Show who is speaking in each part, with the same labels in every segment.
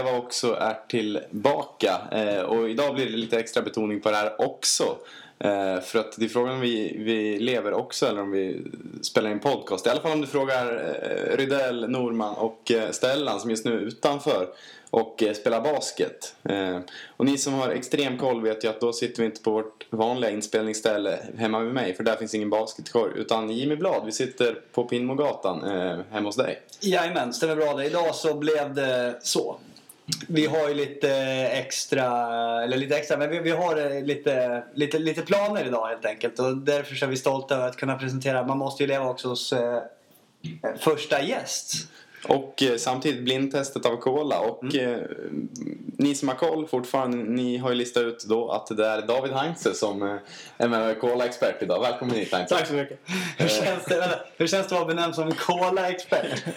Speaker 1: Eva också är tillbaka. Eh, och idag blir det lite extra betoning på det här också. Eh, för att det är frågan om vi, vi lever också eller om vi spelar in podcast. I alla fall om du frågar eh, Rydell, Norman och eh, Stellan som just nu är utanför och eh, spelar basket. Eh, och ni som har extrem koll vet ju att då sitter vi inte på vårt vanliga inspelningsställe hemma med mig för där finns ingen basketkorg. Utan Jimmy Blad, vi sitter på Pinnmogatan eh, hemma hos dig.
Speaker 2: Jajamän, stämmer bra det. Idag så blev det så. Vi har ju lite eh, extra, eller lite extra, men vi, vi har eh, lite, lite, lite planer idag helt enkelt. Och därför är vi stolta över att kunna presentera, man måste ju leva också hos eh, eh första gäst.
Speaker 1: Och eh, samtidigt blindtestet av Cola. Och eh, ni som har koll fortfarande, ni har ju listat ut då att det är David Heinze som eh, är med Cola-expert idag. Välkommen hit Heinze.
Speaker 3: Tack så mycket.
Speaker 2: Hur känns det, vänta, hur känns det att vara benämnd som cola-expert?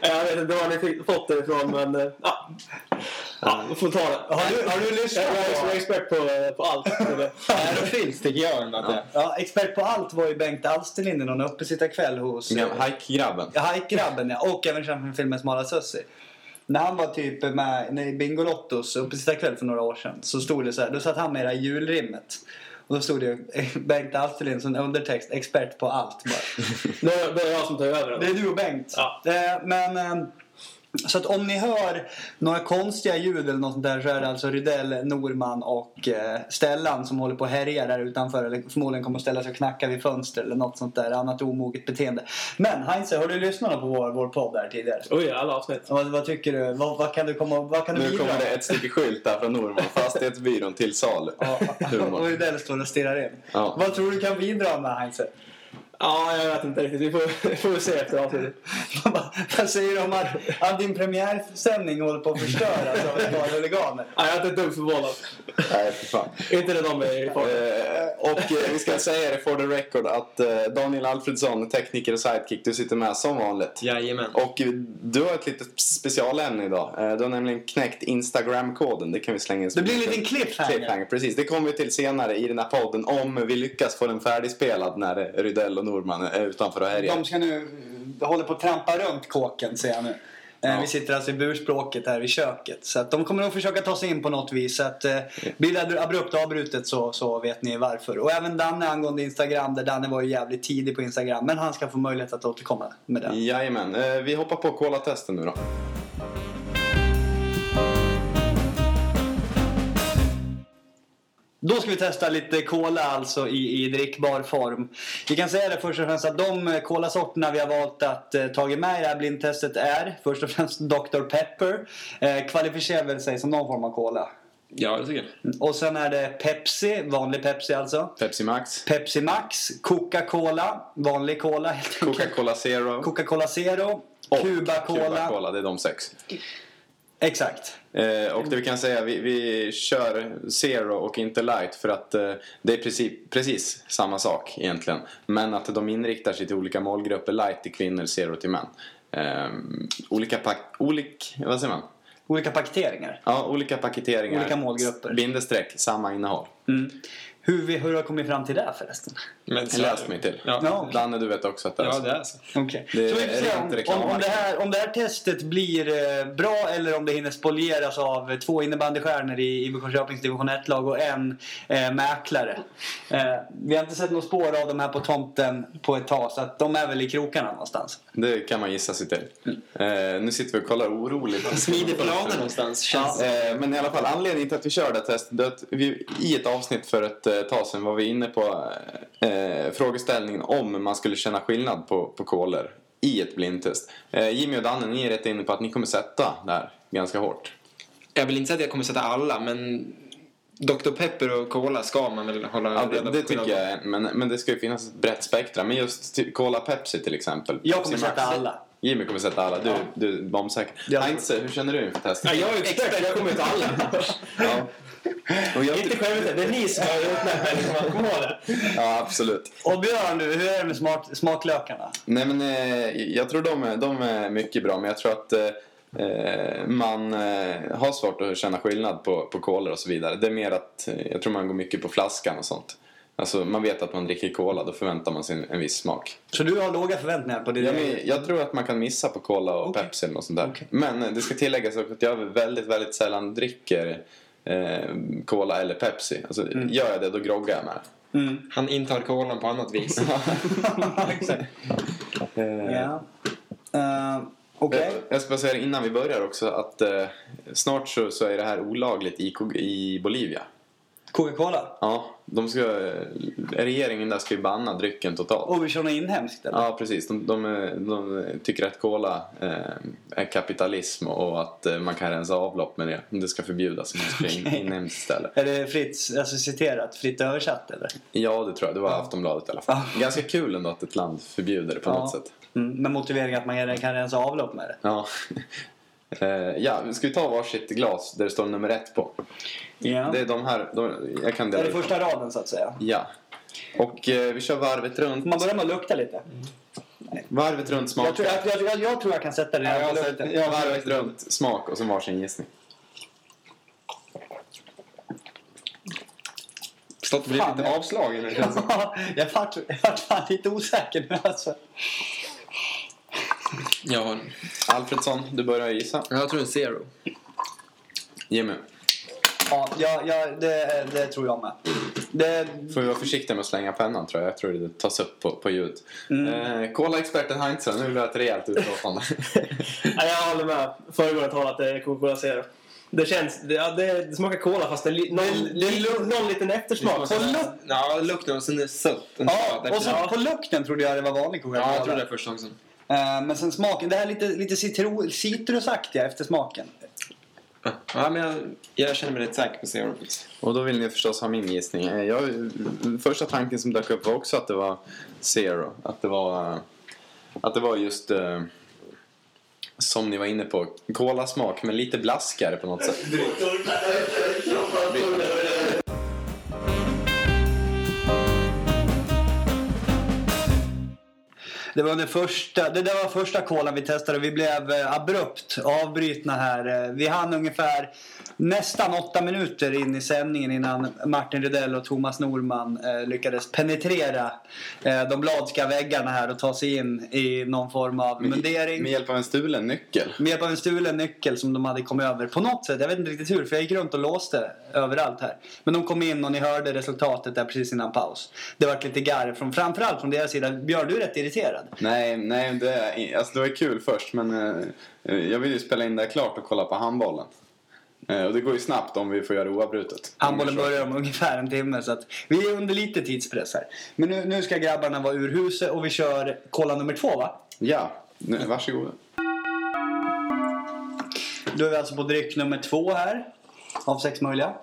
Speaker 3: jag vet inte var ni fått det ifrån men eh, ja. Ja, vi får ta det.
Speaker 2: Har du, har du lyssnat
Speaker 3: Jag är expert på, på allt.
Speaker 4: Ärofyllt tycker jag ändå att det.
Speaker 2: Ja, expert på allt var ju Bengt Alsterlind i någon uppesittarkväll hos...
Speaker 1: Hike-grabben.
Speaker 2: Ja, Hike-grabben ja. Och även känd från filmen Smala Sussie. När han var typ med i Bingolottos uppesittarkväll för några år sedan så stod det så här, då satt han med det här julrimmet. Och då stod det Bengt Alsterlind som undertext, expert på allt bara.
Speaker 3: Då, då är det jag som tar över.
Speaker 2: Det är du och Bengt.
Speaker 3: Ja.
Speaker 2: Eh, Men, eh, så att om ni hör några konstiga ljud eller något sånt där så är det alltså Rydell, Norman och eh, Stellan som håller på och härjar där utanför. Eller förmodligen kommer att ställa sig och knacka vid fönster eller något sånt där annat omoget beteende. Men Heinze, har du lyssnat på vår, vår podd där tidigare?
Speaker 3: Oj, alla avsnitt.
Speaker 2: Vad, vad tycker du? Vad, vad kan du komma vad kan du
Speaker 1: Nu
Speaker 2: bidra
Speaker 1: kommer det ett stycke skylt där från Norman. Fastighetsbyrån till salu.
Speaker 2: Ja, och Rydell står och stirrar in.
Speaker 1: Ja.
Speaker 2: Vad tror du kan bidra med Heinze?
Speaker 3: Ja, jag vet inte riktigt. Vi får, vi får se efter avsnittet.
Speaker 2: Vad säger du om att, att din premiärsändning håller på att förstöras av ett par huliganer?
Speaker 3: Ja, jag är inte ett dugg förvånad.
Speaker 1: Nej, för fan.
Speaker 3: Inte när de är i farten.
Speaker 1: Eh, och eh, vi ska säga det for the record att eh, Daniel Alfredsson, tekniker och sidekick, du sitter med som vanligt.
Speaker 4: Jajamän.
Speaker 1: Och eh, du har ett litet specialämne idag. Eh, du har nämligen knäckt Instagram-koden. Det kan vi slänga in
Speaker 2: Det blir en
Speaker 1: liten
Speaker 2: cliffhanger.
Speaker 1: cliffhanger. Precis, det kommer vi till senare i den här podden om vi lyckas få den färdigspelad när Rydell och Norman är utanför och härjar.
Speaker 2: De ska nu, de håller på att trampa runt kåken ser jag nu. Eh,
Speaker 1: Ja.
Speaker 2: Vi sitter alltså i burspråket här i köket. Så att de kommer nog försöka ta sig in på något vis. Så att, eh, blir det abrupt avbrutet så, så vet ni varför. Och även Danne angående Instagram. Där Danne var ju jävligt tidig på Instagram. Men han ska få möjlighet att återkomma med det.
Speaker 1: Jajamän. Eh, vi hoppar på Cola-testen nu då.
Speaker 2: Då ska vi testa lite cola alltså i, i drickbar form. Vi kan säga det först och främst att de colasorterna vi har valt att eh, ta med i det här blindtestet är först och främst Dr Pepper. Eh, kvalificerar väl sig som någon form av cola.
Speaker 4: Ja, det tycker jag.
Speaker 2: Och sen är det Pepsi, vanlig Pepsi alltså.
Speaker 1: Pepsi Max.
Speaker 2: Pepsi Max, Coca-Cola, vanlig cola helt enkelt.
Speaker 1: Coca-Cola Zero.
Speaker 2: Coca-Cola Zero,
Speaker 1: och
Speaker 2: Cuba Cola.
Speaker 1: Cuba Cola. Det är de sex.
Speaker 2: Exakt.
Speaker 1: Eh, och det vi kan säga, vi, vi kör Zero och inte Light för att eh, det är precis, precis samma sak egentligen. Men att de inriktar sig till olika målgrupper. Light till kvinnor, Zero till män. Eh, olika pack... Olik... Vad säger man?
Speaker 2: Olika paketeringar.
Speaker 1: Ja, olika paketeringar.
Speaker 2: Olika målgrupper.
Speaker 1: Bindestreck, samma innehåll.
Speaker 2: Mm. Hur, vi, hur har du kommit fram till det förresten?
Speaker 4: Men
Speaker 1: Jag läste mig till.
Speaker 4: Ja.
Speaker 2: Ja.
Speaker 1: Danne, du vet också att det är
Speaker 4: Ja,
Speaker 1: så.
Speaker 4: det är så.
Speaker 2: Okej.
Speaker 1: Det
Speaker 2: Så vi får se om, om,
Speaker 1: reklam.
Speaker 2: om, det här, om det här testet blir eh, bra eller om det hinner spolieras av två innebandystjärnor i IBK Köpings division 1-lag och en eh, mäklare. Eh, vi har inte sett något spår av de här på tomten på ett tag så att de är väl i krokarna någonstans.
Speaker 1: Det kan man gissa sig till. Eh, nu sitter vi och kollar oroligt.
Speaker 4: Smider planer någonstans. Känns
Speaker 1: Eh, men i alla fall anledningen till att vi kör det här testet är att vi, i ett avsnitt för ett eh, tag sedan var vi inne på eh, frågeställningen om man skulle känna skillnad på, på kolor i ett blindtest. Eh, Jimmy och Danne, ni är rätt inne på att ni kommer sätta det här ganska hårt.
Speaker 4: Jag vill inte säga att jag kommer sätta alla, men Dr Pepper och Cola ska man väl hålla
Speaker 1: Ja,
Speaker 4: reda
Speaker 1: det,
Speaker 4: på
Speaker 1: det tycker jag, men, men det ska ju finnas ett brett spektra. Men just Cola Pepsi till exempel.
Speaker 2: Jag kommer
Speaker 1: Pepsi
Speaker 2: sätta alla.
Speaker 1: Jimmy kommer sätta alla. Du,
Speaker 2: Ja.
Speaker 1: du bombsäker.
Speaker 2: Jag-
Speaker 1: Heinze, hur känner du inför testet?
Speaker 4: Ja, jag är expert, jag kommer ta alla.
Speaker 1: Ja. Och jag,
Speaker 3: Inte självklart, det är ni som har utnämnt mig. liksom. Kom ihåg det.
Speaker 1: ja, absolut.
Speaker 2: Och Björn, hur är det med smak, smaklökarna?
Speaker 1: Nej men eh, jag tror de är, de är mycket bra men jag tror att eh, eh, man eh, har svårt att känna skillnad på, på kolor och så vidare. Det är mer att eh, jag tror man går mycket på flaskan och sånt. Alltså man vet att man dricker cola, då förväntar man sig en, viss smak.
Speaker 2: Så du har låga förväntningar på det?
Speaker 1: Jag, men, jag tror att man kan missa på cola och
Speaker 2: Okej.
Speaker 1: Pepsi något sånt där.
Speaker 2: Okej.
Speaker 1: Men eh, det ska tilläggas också att jag väldigt, väldigt sällan dricker eh, cola eller Pepsi. Alltså, Gör jag det, då groggar jag med det.
Speaker 2: Mm.
Speaker 4: Han intar kolan på annat vis.
Speaker 2: Exakt.
Speaker 1: Eh,
Speaker 2: Ja. Eh, Okej.
Speaker 1: Jag, jag ska bara säga innan vi börjar också att eh, snart så, så är det här olagligt i, i Bolivia.
Speaker 2: Coca-Cola?
Speaker 1: Ja, de ska, eh, regeringen där ska ju banna drycken totalt.
Speaker 2: Och vi kör något inhemskt eller?
Speaker 1: Ja, precis. De, de, de tycker att cola eh, är kapitalism och att eh, man kan rensa avlopp med det. Det ska förbjudas om man ska in,
Speaker 2: Okej.
Speaker 1: inhemskt istället.
Speaker 2: Är det fritt, alltså citerat, fritt översatt eller?
Speaker 1: Ja, det tror jag. Det var Aftonbladet i alla fall. Ganska kul ändå att ett land förbjuder det på något sätt.
Speaker 2: Mm, med motivering att man kan rensa avlopp med det.
Speaker 1: Ja. Eh, ja, ska vi ta varsitt glas där det står nummer ett på?
Speaker 2: Ja.
Speaker 1: Det är de här. De, jag kan
Speaker 2: Det är det första raden så att säga.
Speaker 1: Ja. Och eh, vi kör varvet runt.
Speaker 2: Man börjar med att lukta lite.
Speaker 1: Varvet runt smak.
Speaker 2: Jag tror jag, jag, jag, jag, tror jag kan sätta det
Speaker 1: Ja, jag
Speaker 2: lukten.
Speaker 1: sett varvet runt smak och så varsin gissning.
Speaker 4: Stått och blivit lite
Speaker 2: ja.
Speaker 4: avslagen. känns som.
Speaker 2: jag vart jag vart fan lite osäker nu alltså.
Speaker 4: Ja,
Speaker 1: Alfredsson, du börjar gissa.
Speaker 4: jag tror en zero.
Speaker 1: Jimmy.
Speaker 2: Ja, ja, ja det, det tror jag med. Det,
Speaker 1: Får vi vara försiktiga med att slänga pennan tror jag. Jag tror det tas upp på, på ljud.
Speaker 2: Mm.
Speaker 1: Eh, Cola-experten Heinze, nu vill jag ha ett rejält utlåtande.
Speaker 3: Ja, jag håller med föregående talare att det är Coca-Cola Zero. Det känns... Det, ja, det, det smakar cola fast det är någon, li, någon liten eftersmak.
Speaker 4: På lukt? Ja, lukten och sen är det sött.
Speaker 2: Ja, och så på lukten trodde jag det var vanlig Coca-Cola.
Speaker 4: Ja, jag tror det först också.
Speaker 2: Eh, Men sen smaken, det här lite, lite citro, citrusaktiga efter smaken.
Speaker 4: Ja, men jag, jag känner mig rätt säker på zero.
Speaker 1: Och då vill ni förstås ha min gissning. Eh, Jag, första tanken som dök upp var också att det var Zero. Att det var, eh, att det var just eh, som ni var inne på, kolasmak men lite blaskare på något sätt.
Speaker 2: Det var den första, det där var första kolan vi testade. Vi blev eh, abrupt avbrytna här. Eh, Vi hann ungefär nästan åtta minuter in i sändningen innan Martin Rydell och Thomas Norman eh, lyckades penetrera de bladska väggarna här och ta sig in i någon form av mundering.
Speaker 1: Med hjälp av en stulen nyckel.
Speaker 2: Med hjälp av en stulen nyckel som de hade kommit över på något sätt. Jag vet inte riktigt hur för jag gick runt och låste överallt här. Men de kom in och ni hörde resultatet där precis innan paus. Det var lite garv från, framförallt från deras sida. Björn, du är rätt irriterad.
Speaker 1: Nej, nej det, alltså det var kul först men eh, jag vill ju spela in det här klart och kolla på handbollen. Eh, och det går ju snabbt om vi får göra oavbrutet.
Speaker 2: Handbollen börjar om ungefär en timme så att vi är under lite tidspress här. Men nu, nu ska grabbarna vara ur huset och vi kör kolla nummer två va?
Speaker 1: Ja, nu, varsågoda.
Speaker 2: Då är vi alltså på dryck nummer två här. Av sex möjliga.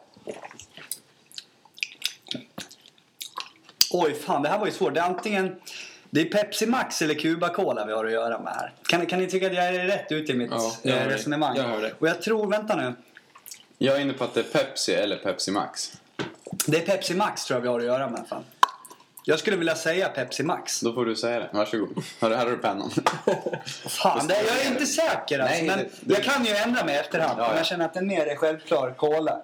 Speaker 2: Oj, fan det här var ju svårt. Det är antingen det är Pepsi Max eller Cuba Cola vi har att göra med här. Kan, kan ni tycka att jag är rätt ute i mitt
Speaker 4: Ja, jag
Speaker 2: eh,
Speaker 4: hör dig.
Speaker 2: resonemang?
Speaker 4: Jag hör dig.
Speaker 2: Och jag tror, vänta nu.
Speaker 1: Jag är inne på att det är Pepsi eller Pepsi Max.
Speaker 2: Det är Pepsi Max tror jag vi har att göra med. Fan. Jag skulle vilja säga Pepsi Max.
Speaker 1: Då får du säga det. Varsågod. Här, har du pennan.
Speaker 2: Fan, det, jag är inte säker alltså,
Speaker 1: Nej,
Speaker 2: men
Speaker 1: det- det-
Speaker 2: jag kan ju ändra mig efterhand.
Speaker 1: Ja,
Speaker 2: Om
Speaker 1: ja.
Speaker 2: jag känner att den mer är självklar cola.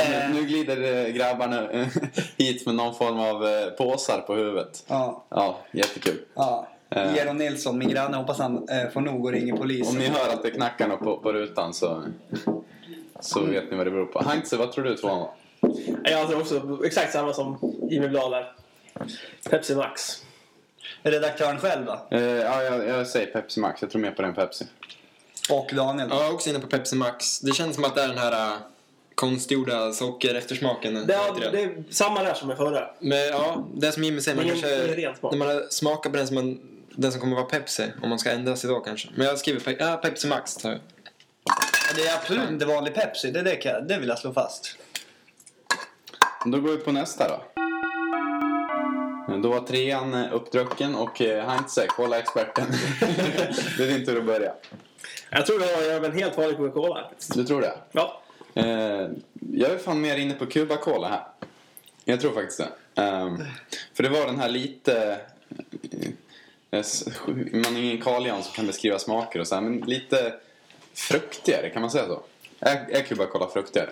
Speaker 2: Eh.
Speaker 1: nu, nu glider eh, grabbarna eh, hit med någon form av eh, påsar på huvudet.
Speaker 2: Ja,
Speaker 1: Ja, jättekul.
Speaker 2: ja.
Speaker 1: Eh.
Speaker 2: Geron Nilsson, min granne, hoppas han eh, får nog och ringer polisen.
Speaker 1: Om ni hör att det knackar något på, på rutan så, så vet ni vad det beror på. Heinze, vad tror du tvåan var?
Speaker 3: Jag tror också exakt samma som Jimmy Blad där. Pepsi Max.
Speaker 2: Redaktören själv då?
Speaker 1: Eh, ja, jag, jag säger Pepsi Max. Jag tror mer på den Pepsi.
Speaker 2: Och Daniel?
Speaker 4: Ja, jag är också inne på Pepsi Max. Det känns som att det är den här konstgjorda socker eftersmaken.
Speaker 3: Det, är- det är samma där som i förra.
Speaker 4: Men ja, det är som Jimmy säger, man
Speaker 3: Ingen-
Speaker 4: kanske, när man har smakat på den som, man, den som kommer vara Pepsi, om man ska ändra sig då kanske. Men jag skriver pe- ja, Pepsi Max. tar jag.
Speaker 2: Det är absolut inte vanlig Pepsi, det, det, kan, det vill jag slå fast.
Speaker 1: Då går vi på nästa då. Då var trean eh, uppdrucken och eh, Heinze, kolla experten. det är din tur att börja.
Speaker 3: Jag tror det var en helt vanlig Coca-Cola.
Speaker 1: Du tror det?
Speaker 3: Ja.
Speaker 1: Eh, jag är fan mer inne på Cuba Cola här. Jag tror faktiskt det. Ehm, för det var den här lite... eh, Man är ingen Carl som kan beskriva smaker och så här, men lite fruktigare, kan man säga så? Är, är Cuba Cola fruktigare?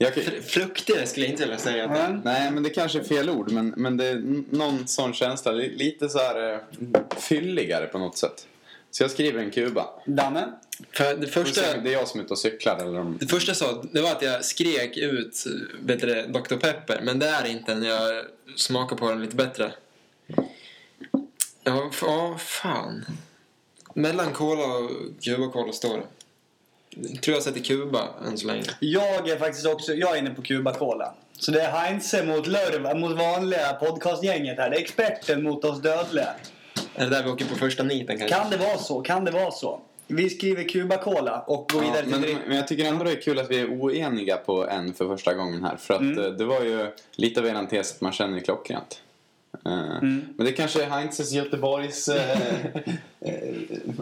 Speaker 1: Jag
Speaker 4: Fr- Fruktigare skulle jag inte vilja säga. att.
Speaker 2: Men,
Speaker 1: nej, men det kanske är fel ord. Men, men det är någon sån känsla. li- Lite så här eh, fylligare på något sätt. Så jag skriver en kuba.
Speaker 2: Danne?
Speaker 4: För det första,
Speaker 1: Det är jag som är ute och cyklar eller om...
Speaker 4: det första jag sa det var att jag skrek ut vet du, Dr. Pepper. Men det är inte när jag smakar på den lite bättre. Ja, ja fan. Mellan Cola och Cuba Cola står det. Jag tror jag sätter Cuba än så länge.
Speaker 2: Jag är faktiskt också jag är inne på Cuba Cola. Så det är Heinze mot Lörv, mot vanliga podcastgänget här. Det är experten mot oss dödliga.
Speaker 4: Är det där vi åker på första niten kanske?
Speaker 2: Kan det vara så? Kan det vara så? Vi skriver Cuba Cola och går
Speaker 1: Ja,
Speaker 2: vidare till
Speaker 1: men, men jag tycker ändå det är kul att vi är oeniga på en för första gången här. För att
Speaker 2: Mm.
Speaker 1: eh, det var ju lite av eran tes att man känner klockrent. Eh,
Speaker 2: Mm.
Speaker 1: Men det kanske är Heinzes Göteborgs eh,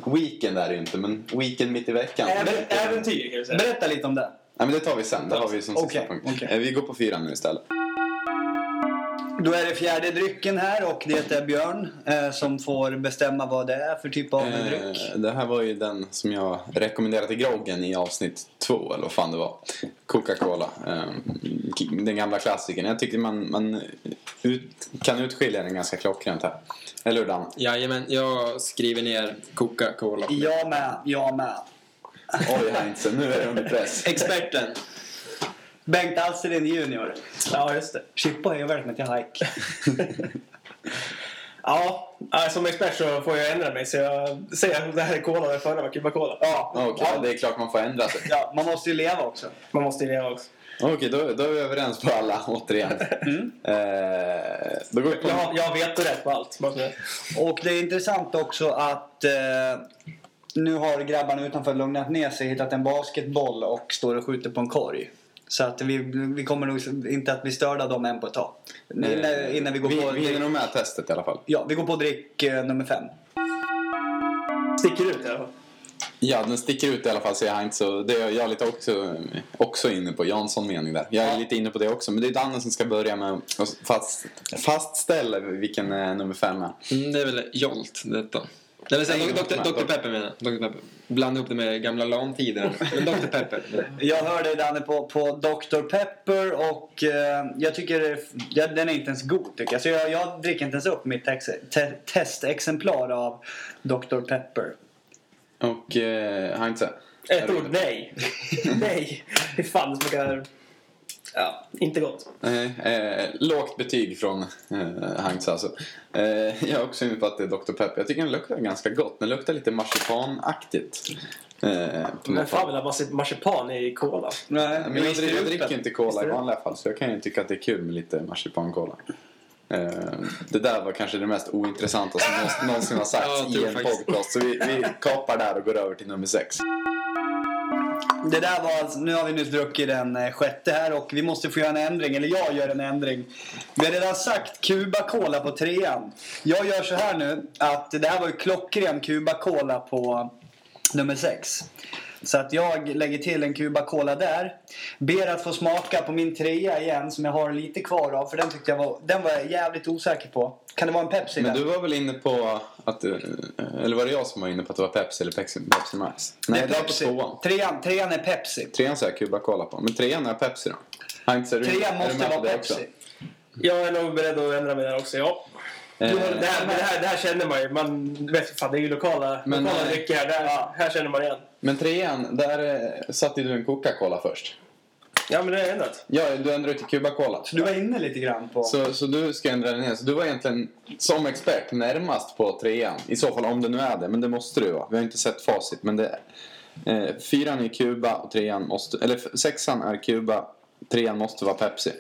Speaker 1: weekend är det ju inte, men weekend mitt i veckan.
Speaker 3: Även, äventyr kan vi säga.
Speaker 2: Berätta lite om det.
Speaker 1: Nej, men det tar vi sen. Det har vi som sista punkt. Eh, Vi går på fyran nu istället.
Speaker 2: Då är det fjärde drycken här och det är Björn eh, som får bestämma vad det är för typ av dryck.
Speaker 1: Eh, det här var ju den som jag rekommenderade till groggen i avsnitt två, eller vad fan det var. Coca-Cola. Eh, den gamla klassikern. Jag tycker man, man ut, kan utskilja den ganska klockrent här. Eller hur Dan?
Speaker 4: Jajamän, jag skriver ner Coca-Cola.
Speaker 2: Jag med, jag med.
Speaker 1: Oj Heinze, nu är det under press.
Speaker 4: Experten.
Speaker 2: Bengt Alsterlind junior.
Speaker 3: Ja, just det.
Speaker 2: Chippa är välkommen till Hike.
Speaker 3: Ja, ja, som expert så får jag ändra mig. Så jag säger att det här är Cola det förra var Cuba Cola.
Speaker 2: Ja,
Speaker 1: Okej, det är klart man får ändra sig.
Speaker 2: ja, man måste ju leva också.
Speaker 3: Man måste ju leva också.
Speaker 1: Okej, då, då är vi överens på alla återigen. Eh, då går på...
Speaker 3: Jag, jag har vetorätt på allt.
Speaker 2: Och det är intressant också att eh, nu har grabbarna utanför lugnat ner sig, hittat en basketboll och står och skjuter på en korg. Så att vi, vi kommer nog inte att bli störda dem än på ett tag. Innan, innan vi går
Speaker 1: vi,
Speaker 2: på...
Speaker 1: vi hinner nog med testet i alla fall.
Speaker 2: Ja, vi går på drick eh, nummer fem.
Speaker 3: Sticker ut i alla fall.
Speaker 1: Ja, den sticker ut i alla fall säger Heinz. Och det är jag lite också, också inne på. Jansson mening där. Jag är
Speaker 2: Ja.
Speaker 1: lite inne på det också. Men det är Danne som ska börja med att fast, fastställa vilken eh, nummer fem är.
Speaker 4: Mm, det är väl Jolt detta. Det vill säga
Speaker 1: Nej,
Speaker 4: Dr.
Speaker 1: Dr.
Speaker 4: Dr. Pepper menar jag. Dr. Pepper. Blanda ihop det med gamla LAN-tider. Men Dr. Pepper.
Speaker 2: Jag hör dig Danne på, på Dr. Pepper och eh, jag tycker ja, den är inte ens god tycker jag. Så jag, jag dricker inte ens upp mitt tex, te, testexemplar av Dr. Pepper.
Speaker 1: Och eh, Heinz.
Speaker 3: Ett ord, nej. nej. Fy fan, det smakar... Ja, inte gott.
Speaker 1: Nej, eh, lågt betyg från eh, Heinz alltså. Eh, jag är också inne på att det är Dr. Pepper. Jag tycker den luktar ganska gott. Den luktar lite marsipanaktigt. Eh,
Speaker 3: Men fan vill ha marsi- marsipan i cola?
Speaker 2: Nej,
Speaker 1: Men jag, dricker- jag
Speaker 2: du
Speaker 1: dricker inte cola i vanliga fall så jag kan ju tycka att det är kul med lite marsipancola. Eh, det där var kanske det mest ointressanta som någonsin- har sagts
Speaker 4: Ja, jag
Speaker 1: i en
Speaker 4: faktiskt.
Speaker 1: podcast. Så vi, vi kapar där och går över till nummer sex.
Speaker 2: Det där var alltså, nu har vi nyss druckit den eh, sjätte här och vi måste få göra en ändring, eller jag gör en ändring. Vi har redan sagt Cuba Cola på trean. Jag gör så här nu att det här var ju klockren Cuba Cola på nummer sex. Så att jag lägger till en Cuba Cola där. Ber att få smaka på min trea igen som jag har lite kvar av för den tyckte jag var, den var jag jävligt osäker på. Kan det vara en Pepsi
Speaker 1: Men
Speaker 2: där?
Speaker 1: du var väl inne på att... eh, Eller var det jag som var inne på att det var Pepsi eller Pepsi, Pepsi Max? Nej, det,
Speaker 2: är
Speaker 1: på
Speaker 2: Pepsi.
Speaker 1: tvåan.
Speaker 2: Trean, trean är Pepsi.
Speaker 1: Trean säger Cuba Cola på. Men trean är Pepsi då? Heinz, är
Speaker 2: Trean
Speaker 1: är du
Speaker 2: måste
Speaker 1: på
Speaker 2: vara
Speaker 1: det också?
Speaker 2: Pepsi.
Speaker 3: Jag är nog beredd att ändra mig där också, ja.
Speaker 1: Eh,
Speaker 3: Det här, det, här, det här känner man ju. Man vet fan, det är ju lokala,
Speaker 1: Men,
Speaker 3: lokala
Speaker 1: eh,
Speaker 3: drycker här. Det här, här känner man igen.
Speaker 1: Men trean, där eh, satte du en Coca-Cola först.
Speaker 3: Ja, men det är ändrat.
Speaker 1: Ja, du ändrade till Cuba Cola.
Speaker 2: Så du var inne lite grann på...
Speaker 1: Så, så du ska ändra den ner. Så du var egentligen som expert närmast på trean. I så fall om det nu är det. Men det måste du vara. Vi har inte sett facit. Men det eh, fyran är Kuba och trean måste... Eller sexan är Kuba. Trean måste vara Pepsi.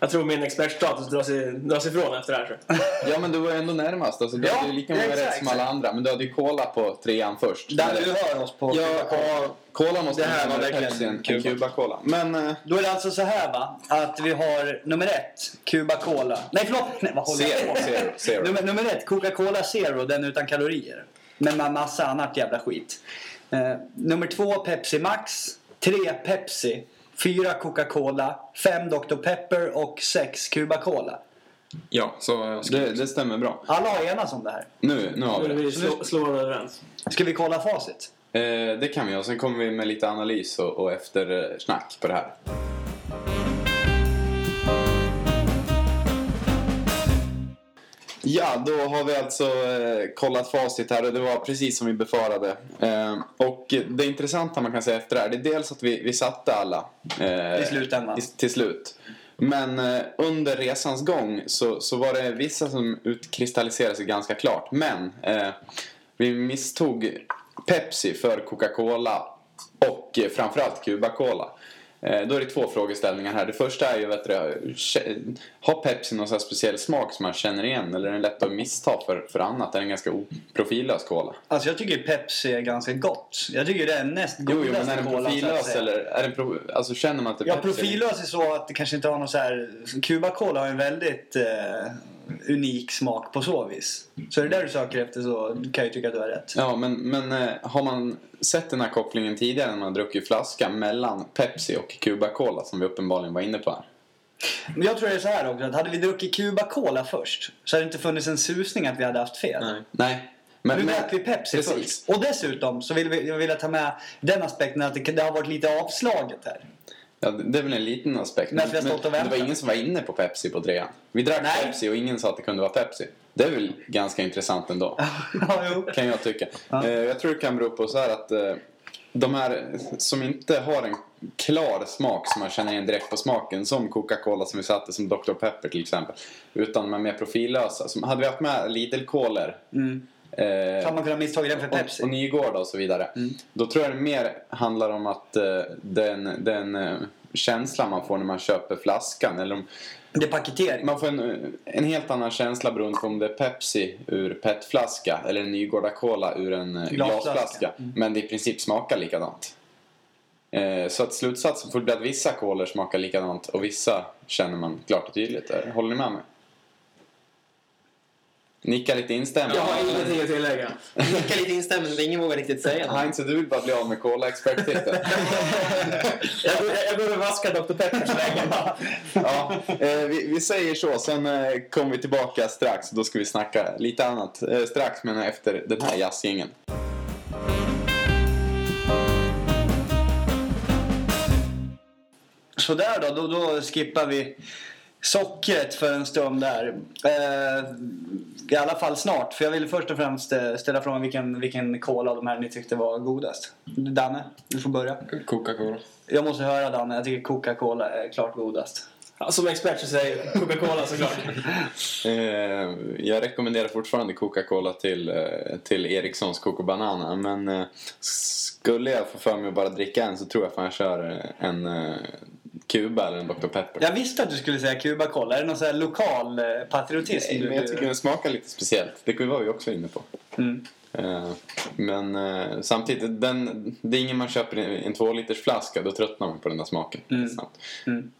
Speaker 3: Jag tror min expertstatus dras, i, dras ifrån efter det här. Så.
Speaker 1: Ja men du var ju ändå närmast. Alltså, du
Speaker 2: Ja,
Speaker 1: hade ju lika många
Speaker 2: exakt,
Speaker 1: rätt som alla andra. Men du hade ju Cola på trean först.
Speaker 2: Där du hör oss på
Speaker 1: Ja,
Speaker 2: Cola.
Speaker 1: måste
Speaker 4: Det här var verkligen
Speaker 1: än
Speaker 4: Cuba.
Speaker 1: Cuba Cola. Men... Eh,
Speaker 2: Då är det alltså så här va, att vi har nummer ett, Cuba Cola. Nej förlåt, nej vad håller jag
Speaker 1: Zero,
Speaker 2: på
Speaker 1: zero, zero.
Speaker 2: Nummer, nummer ett, Coca-Cola Zero, den utan kalorier. Men med massa annat jävla skit. Eh, nummer två, Pepsi Max. Tre, Pepsi. Fyra, Coca-Cola. Fem, Dr. Pepper. Och sex, Cuba Cola.
Speaker 4: Ja, så skrivit.
Speaker 1: det, det stämmer bra.
Speaker 2: Alla har enats om det här.
Speaker 1: Nu, nu har vi det.
Speaker 3: vi slå, slår överens.
Speaker 2: Ska vi kolla facit?
Speaker 1: Eh, det kan vi och sen kommer vi med lite analys och, och eftersnack på det här. Ja, då har vi alltså eh, kollat facit här och det var precis som vi befarade. Eh, och det intressanta man kan säga efter det här, det är dels att vi, vi satte alla. Eh,
Speaker 2: I slutändan.
Speaker 1: i- till slut. Men eh, under resans gång så, så var det vissa som utkristalliserade sig ganska klart. Men eh, vi misstog Pepsi för Coca-Cola och eh, framförallt Cuba-Cola. Eh, då är det två frågeställningar här. Det första är ju, vet du, har Pepsi någon sån här speciell smak som man känner igen? Eller är den lätt att missta för, för annat? Är den ganska profillös cola?
Speaker 2: Alltså jag tycker Pepsi är ganska gott. Jag tycker det är näst
Speaker 1: Jo, jo,
Speaker 2: godaste
Speaker 1: men är den profillös eller är den pro, alltså känner man är
Speaker 2: Ja,
Speaker 1: Pepsi?
Speaker 2: profillös är så att det kanske inte har någon så här... Cuba Cola har en väldigt eh, unik smak på så vis. Så är det där du söker efter så kan jag ju tycka att du har rätt.
Speaker 1: Ja, men, men eh, har man sett den här kopplingen tidigare när man druckit flaska mellan Pepsi och Cuba Cola som vi uppenbarligen var inne på här?
Speaker 2: Men jag tror det är så här också att hade vi druckit Cuba Cola först så hade det inte funnits en susning att vi hade haft fel.
Speaker 4: Nej.
Speaker 1: Nej. Men,
Speaker 2: nu
Speaker 1: men,
Speaker 2: drack vi Pepsi
Speaker 1: precis.
Speaker 2: först. Och dessutom så vill vi, jag vill ta med den aspekten att det, det har varit lite avslaget här.
Speaker 1: Ja, det är väl en liten aspekt.
Speaker 2: Men stått och
Speaker 1: det var ingen som var inne på Pepsi på trean. Vi drack
Speaker 2: Nej.
Speaker 1: Pepsi och ingen sa att det kunde vara Pepsi. Det är väl ganska intressant ändå.
Speaker 2: ja,
Speaker 1: kan jag tycka.
Speaker 2: Ja.
Speaker 1: Eh, jag tror det kan bero på så här att eh, de här som inte har en klar smak som man känner igen direkt på smaken som Coca-Cola som vi satte som Dr. Pepper till exempel. Utan de är mer profillösa. Som, hade vi haft med Lidl-kolor
Speaker 2: Mm.
Speaker 1: Eh,
Speaker 2: Kan man kunna misstagit den för
Speaker 1: och,
Speaker 2: Pepsi?
Speaker 1: och Nygårda och så vidare.
Speaker 2: Mm.
Speaker 1: Då tror jag det mer handlar om att eh, den, den eh, känsla man får när man köper flaskan. Eller om,
Speaker 2: Det är paketering.
Speaker 1: man får en, en helt annan känsla beroende på om det är Pepsi ur petflaska eller en Nygårda Cola ur en eh,
Speaker 2: Glasflaska.
Speaker 1: glasflaska. Men det i princip smakar likadant. Eh, så att slutsatsen får bli att vissa kolor smakar likadant och vissa känner man klart och tydligt. Håller ni med mig? Nicka lite instämmande.
Speaker 3: Jag har ingenting att tillägga.
Speaker 4: Nicka lite instämmande, ingen vågar riktigt säga något.
Speaker 1: Heinz, du vill bara bli av med cola-experttiteln.
Speaker 3: Jag jag och vaskar Dr. Peppers väggen.
Speaker 1: ja, eh, vi, vi säger så. Sen eh, kommer vi tillbaka strax. Då ska vi snacka lite annat. Eh, strax men efter den här jazzgängen.
Speaker 2: Sådär då, då, då skippar vi sockret för en stund där. Eh, I alla fall snart, för jag ville först och främst eh, ställa frågan vilken, vilken cola av de här ni tyckte var godast. Danne, du får börja.
Speaker 4: Coca-Cola.
Speaker 2: Jag måste höra Danne, jag tycker Coca-Cola är klart godast.
Speaker 3: Ja, som expert så säger jag Coca-Cola såklart.
Speaker 1: Eh, jag rekommenderar fortfarande Coca-Cola till, eh, till Ericssons Coco Banana. Men eh, skulle jag få för mig att bara dricka en så tror jag fan jag kör en Cuba eller en Dr. Pepper.
Speaker 2: Jag visste att du skulle säga Cuba-Cola. Är det någon sån här lokal eh, patriotism?
Speaker 1: Nej, men jag tycker den smakar lite speciellt. Det var vi också inne på.
Speaker 2: Mm.
Speaker 1: Eh, Men eh, samtidigt, den, det är ingen man köper i en två liters flaska. Då tröttnar man på den där smaken.
Speaker 2: Mm. Mm.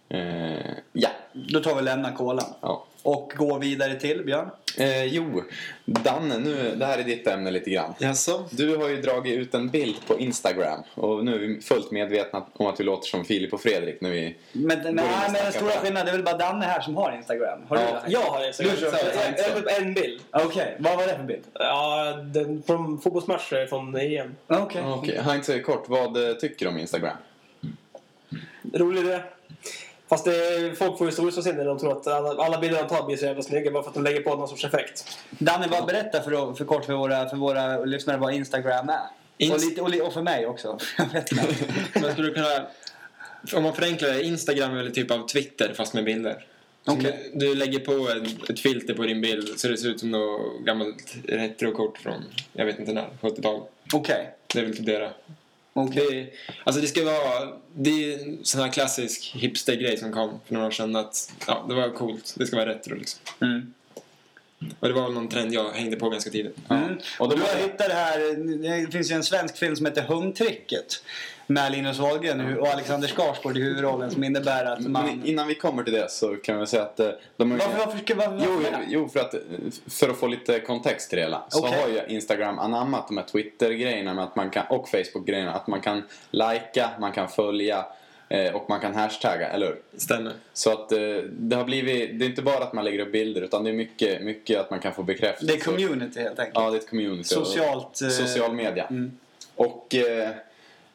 Speaker 1: Ja.
Speaker 2: Då tar vi lämna kolan.
Speaker 1: ja.
Speaker 2: Och går vidare till Björn.
Speaker 1: Eh, jo, Danne, nu, det här är ditt ämne lite grann.
Speaker 4: Jaså?
Speaker 1: Du har ju dragit ut en bild på Instagram och nu är vi fullt medvetna om att vi låter som Filip och Fredrik när vi...
Speaker 2: Men, nej, men den stora skillnaden det är väl bara Danne här som har Instagram. Har du
Speaker 1: Ja.
Speaker 2: det?
Speaker 3: Jag har Instagram.
Speaker 2: Du
Speaker 3: har upp en bild.
Speaker 2: Okej, vad var det för bild?
Speaker 3: Ja, den, från fotbollsmatcher från EM.
Speaker 2: Okej.
Speaker 1: Okej, Heinz, kort, vad eh, tycker du om Instagram?
Speaker 3: Rolig idé. Fast det är, folk får ju storhetsvansinne när de tror att alla, alla bilder de tar blir så jävla snygga bara för att de lägger på någon sorts effekt.
Speaker 2: Danne, bara berätta för, för kort för våra, för våra lyssnare vad Instagram är.
Speaker 4: Inst-
Speaker 2: och, lite, och, li- och för mig också. Jag vet inte.
Speaker 4: Man skulle kunna... Om man förenklar det, Instagram är väl typ av Twitter fast med bilder.
Speaker 2: Okej.
Speaker 4: Du, du lägger på en, ett filter på din bild så det ser ut som något gammalt retrokort från, jag vet inte när, 70-talet.
Speaker 2: Okej.
Speaker 4: Det är väl typ det
Speaker 2: Okej.
Speaker 4: Det, alltså det ska vara, det är en sån här klassisk hipster-grej som kom för några år sedan att ja, det var coolt, det ska vara retro liksom.
Speaker 2: Mm.
Speaker 4: Och det var någon trend jag hängde på ganska tidigt.
Speaker 2: Mm.
Speaker 1: Och
Speaker 2: Och
Speaker 1: då
Speaker 2: du har hittat det här, det finns ju en svensk film som heter Hundtricket. Med Linus Wahlgren och Alexander Skarsgård i huvudrollen som innebär att
Speaker 1: Men
Speaker 2: man...
Speaker 1: innan vi kommer till det så kan vi säga att eh, de har
Speaker 2: Varför, varför ska varför,
Speaker 1: Jo, jo, för att för att få lite kontext till det hela så
Speaker 2: Okej.
Speaker 1: har ju Instagram anammat de här Twitter-grejerna med att man kan, och Facebook-grejerna att man kan lajka, man kan följa eh, och man kan hashtagga, eller hur?
Speaker 4: Stämmer.
Speaker 1: Så att eh, det har blivit, det är inte bara att man lägger upp bilder utan det är mycket, mycket att man kan få bekräftelse.
Speaker 2: Det är community helt enkelt.
Speaker 1: Ja, det är ett community.
Speaker 2: Socialt... eh,
Speaker 1: Social media.
Speaker 2: Mm.
Speaker 1: Och eh,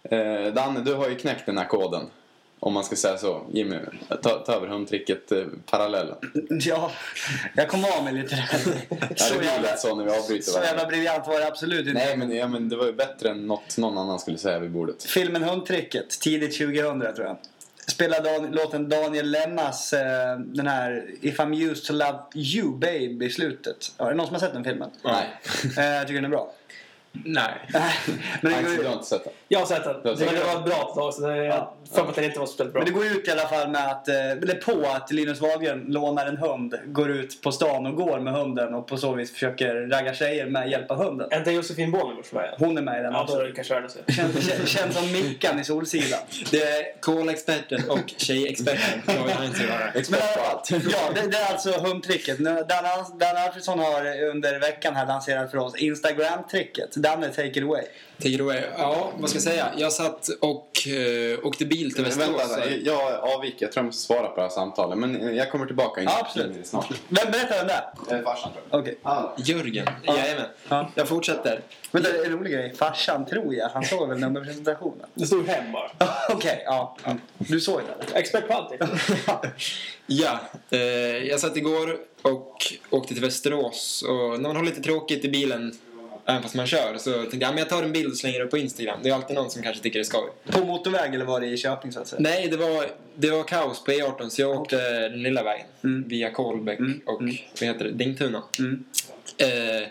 Speaker 1: eh, Danne, du har ju knäckt den här koden. Om man ska säga så. Jimmy, ta, ta över hundtricket eh, parallellen.
Speaker 2: Ja, jag kom av mig lite där.
Speaker 1: Ja, det blir lätt så när vi avbryter
Speaker 2: så jävla briljant var det absolut inte.
Speaker 1: Nej, men, ja, men det var ju bättre än något någon annan skulle säga vid bordet.
Speaker 2: Filmen Hundtricket, tidigt 2000 tror jag. Spelar Dan, låten Daniel Lemmas eh, den här If I'm used to love you babe i slutet. Ja, är det någon som har sett den filmen?
Speaker 1: Nej.
Speaker 2: Eh, jag tycker den är bra.
Speaker 4: Nej.
Speaker 2: men, det
Speaker 1: Nej, du
Speaker 2: ju-
Speaker 1: har inte sett den.
Speaker 3: Jag har sett den.
Speaker 1: Du har sett
Speaker 3: Men det var ett bra tag så det, jag
Speaker 2: Ja.
Speaker 3: för att den inte var så speciellt bra.
Speaker 2: men det går ut i alla fall med att, eh, eller på att Linus Wahlgren lånar en hund, går ut på stan och går med hunden och på så vis försöker ragga tjejer med hjälp av hunden.
Speaker 3: Är inte Josefin Bornebusch med?
Speaker 2: Hon är med i den
Speaker 3: Ja, då är
Speaker 2: också.
Speaker 3: det kanske att se.
Speaker 2: Känns, känns, som Mickan i Solsidan.
Speaker 4: Det är kolexperten och tjejexperten. Det.
Speaker 1: Expert på allt.
Speaker 2: Ja, det, det är alltså hundtricket. Dan Alfredsson har under veckan här lanserat för oss Instagram-tricket. Danne, take it away.
Speaker 4: Take it away. Ja, vad ska jag säga? Jag satt och uh, åkte bil till Västerås.
Speaker 1: Vänta, jag avviker. Jag tror jag måste svara på det här samtalet. Men jag kommer tillbaka in,
Speaker 2: Ja, absolut.
Speaker 1: snart.
Speaker 2: Vem berättar vem det är?
Speaker 1: Farsan tror jag.
Speaker 2: Okej.
Speaker 4: Jörgen.
Speaker 2: Ja.
Speaker 4: Jajamän.
Speaker 2: Ja.
Speaker 4: Jag fortsätter.
Speaker 2: Vänta, en rolig grej. Farsan tror jag. Han såg väl nummerpresentationen?
Speaker 3: Det stod hem bara.
Speaker 2: Okej, ja. Du såg det?
Speaker 3: Expert på allting.
Speaker 4: Ja, eh, jag satt igår och åkte till Västerås. Och när man har lite tråkigt i bilen, även fast man kör, så tänkte jag ja, men jag tar en bild och slänger upp på Instagram. Det är alltid någon som kanske tycker det är skoj.
Speaker 2: På motorväg eller var det i Köping så att säga?
Speaker 4: Nej, det var, det var kaos på E18 så jag åkte den lilla vägen.
Speaker 2: Mm.
Speaker 4: Via Kolbäck
Speaker 2: Mm,
Speaker 4: och
Speaker 2: mm.
Speaker 4: vad heter det? Dingtuna.
Speaker 2: Mm.
Speaker 4: Eh,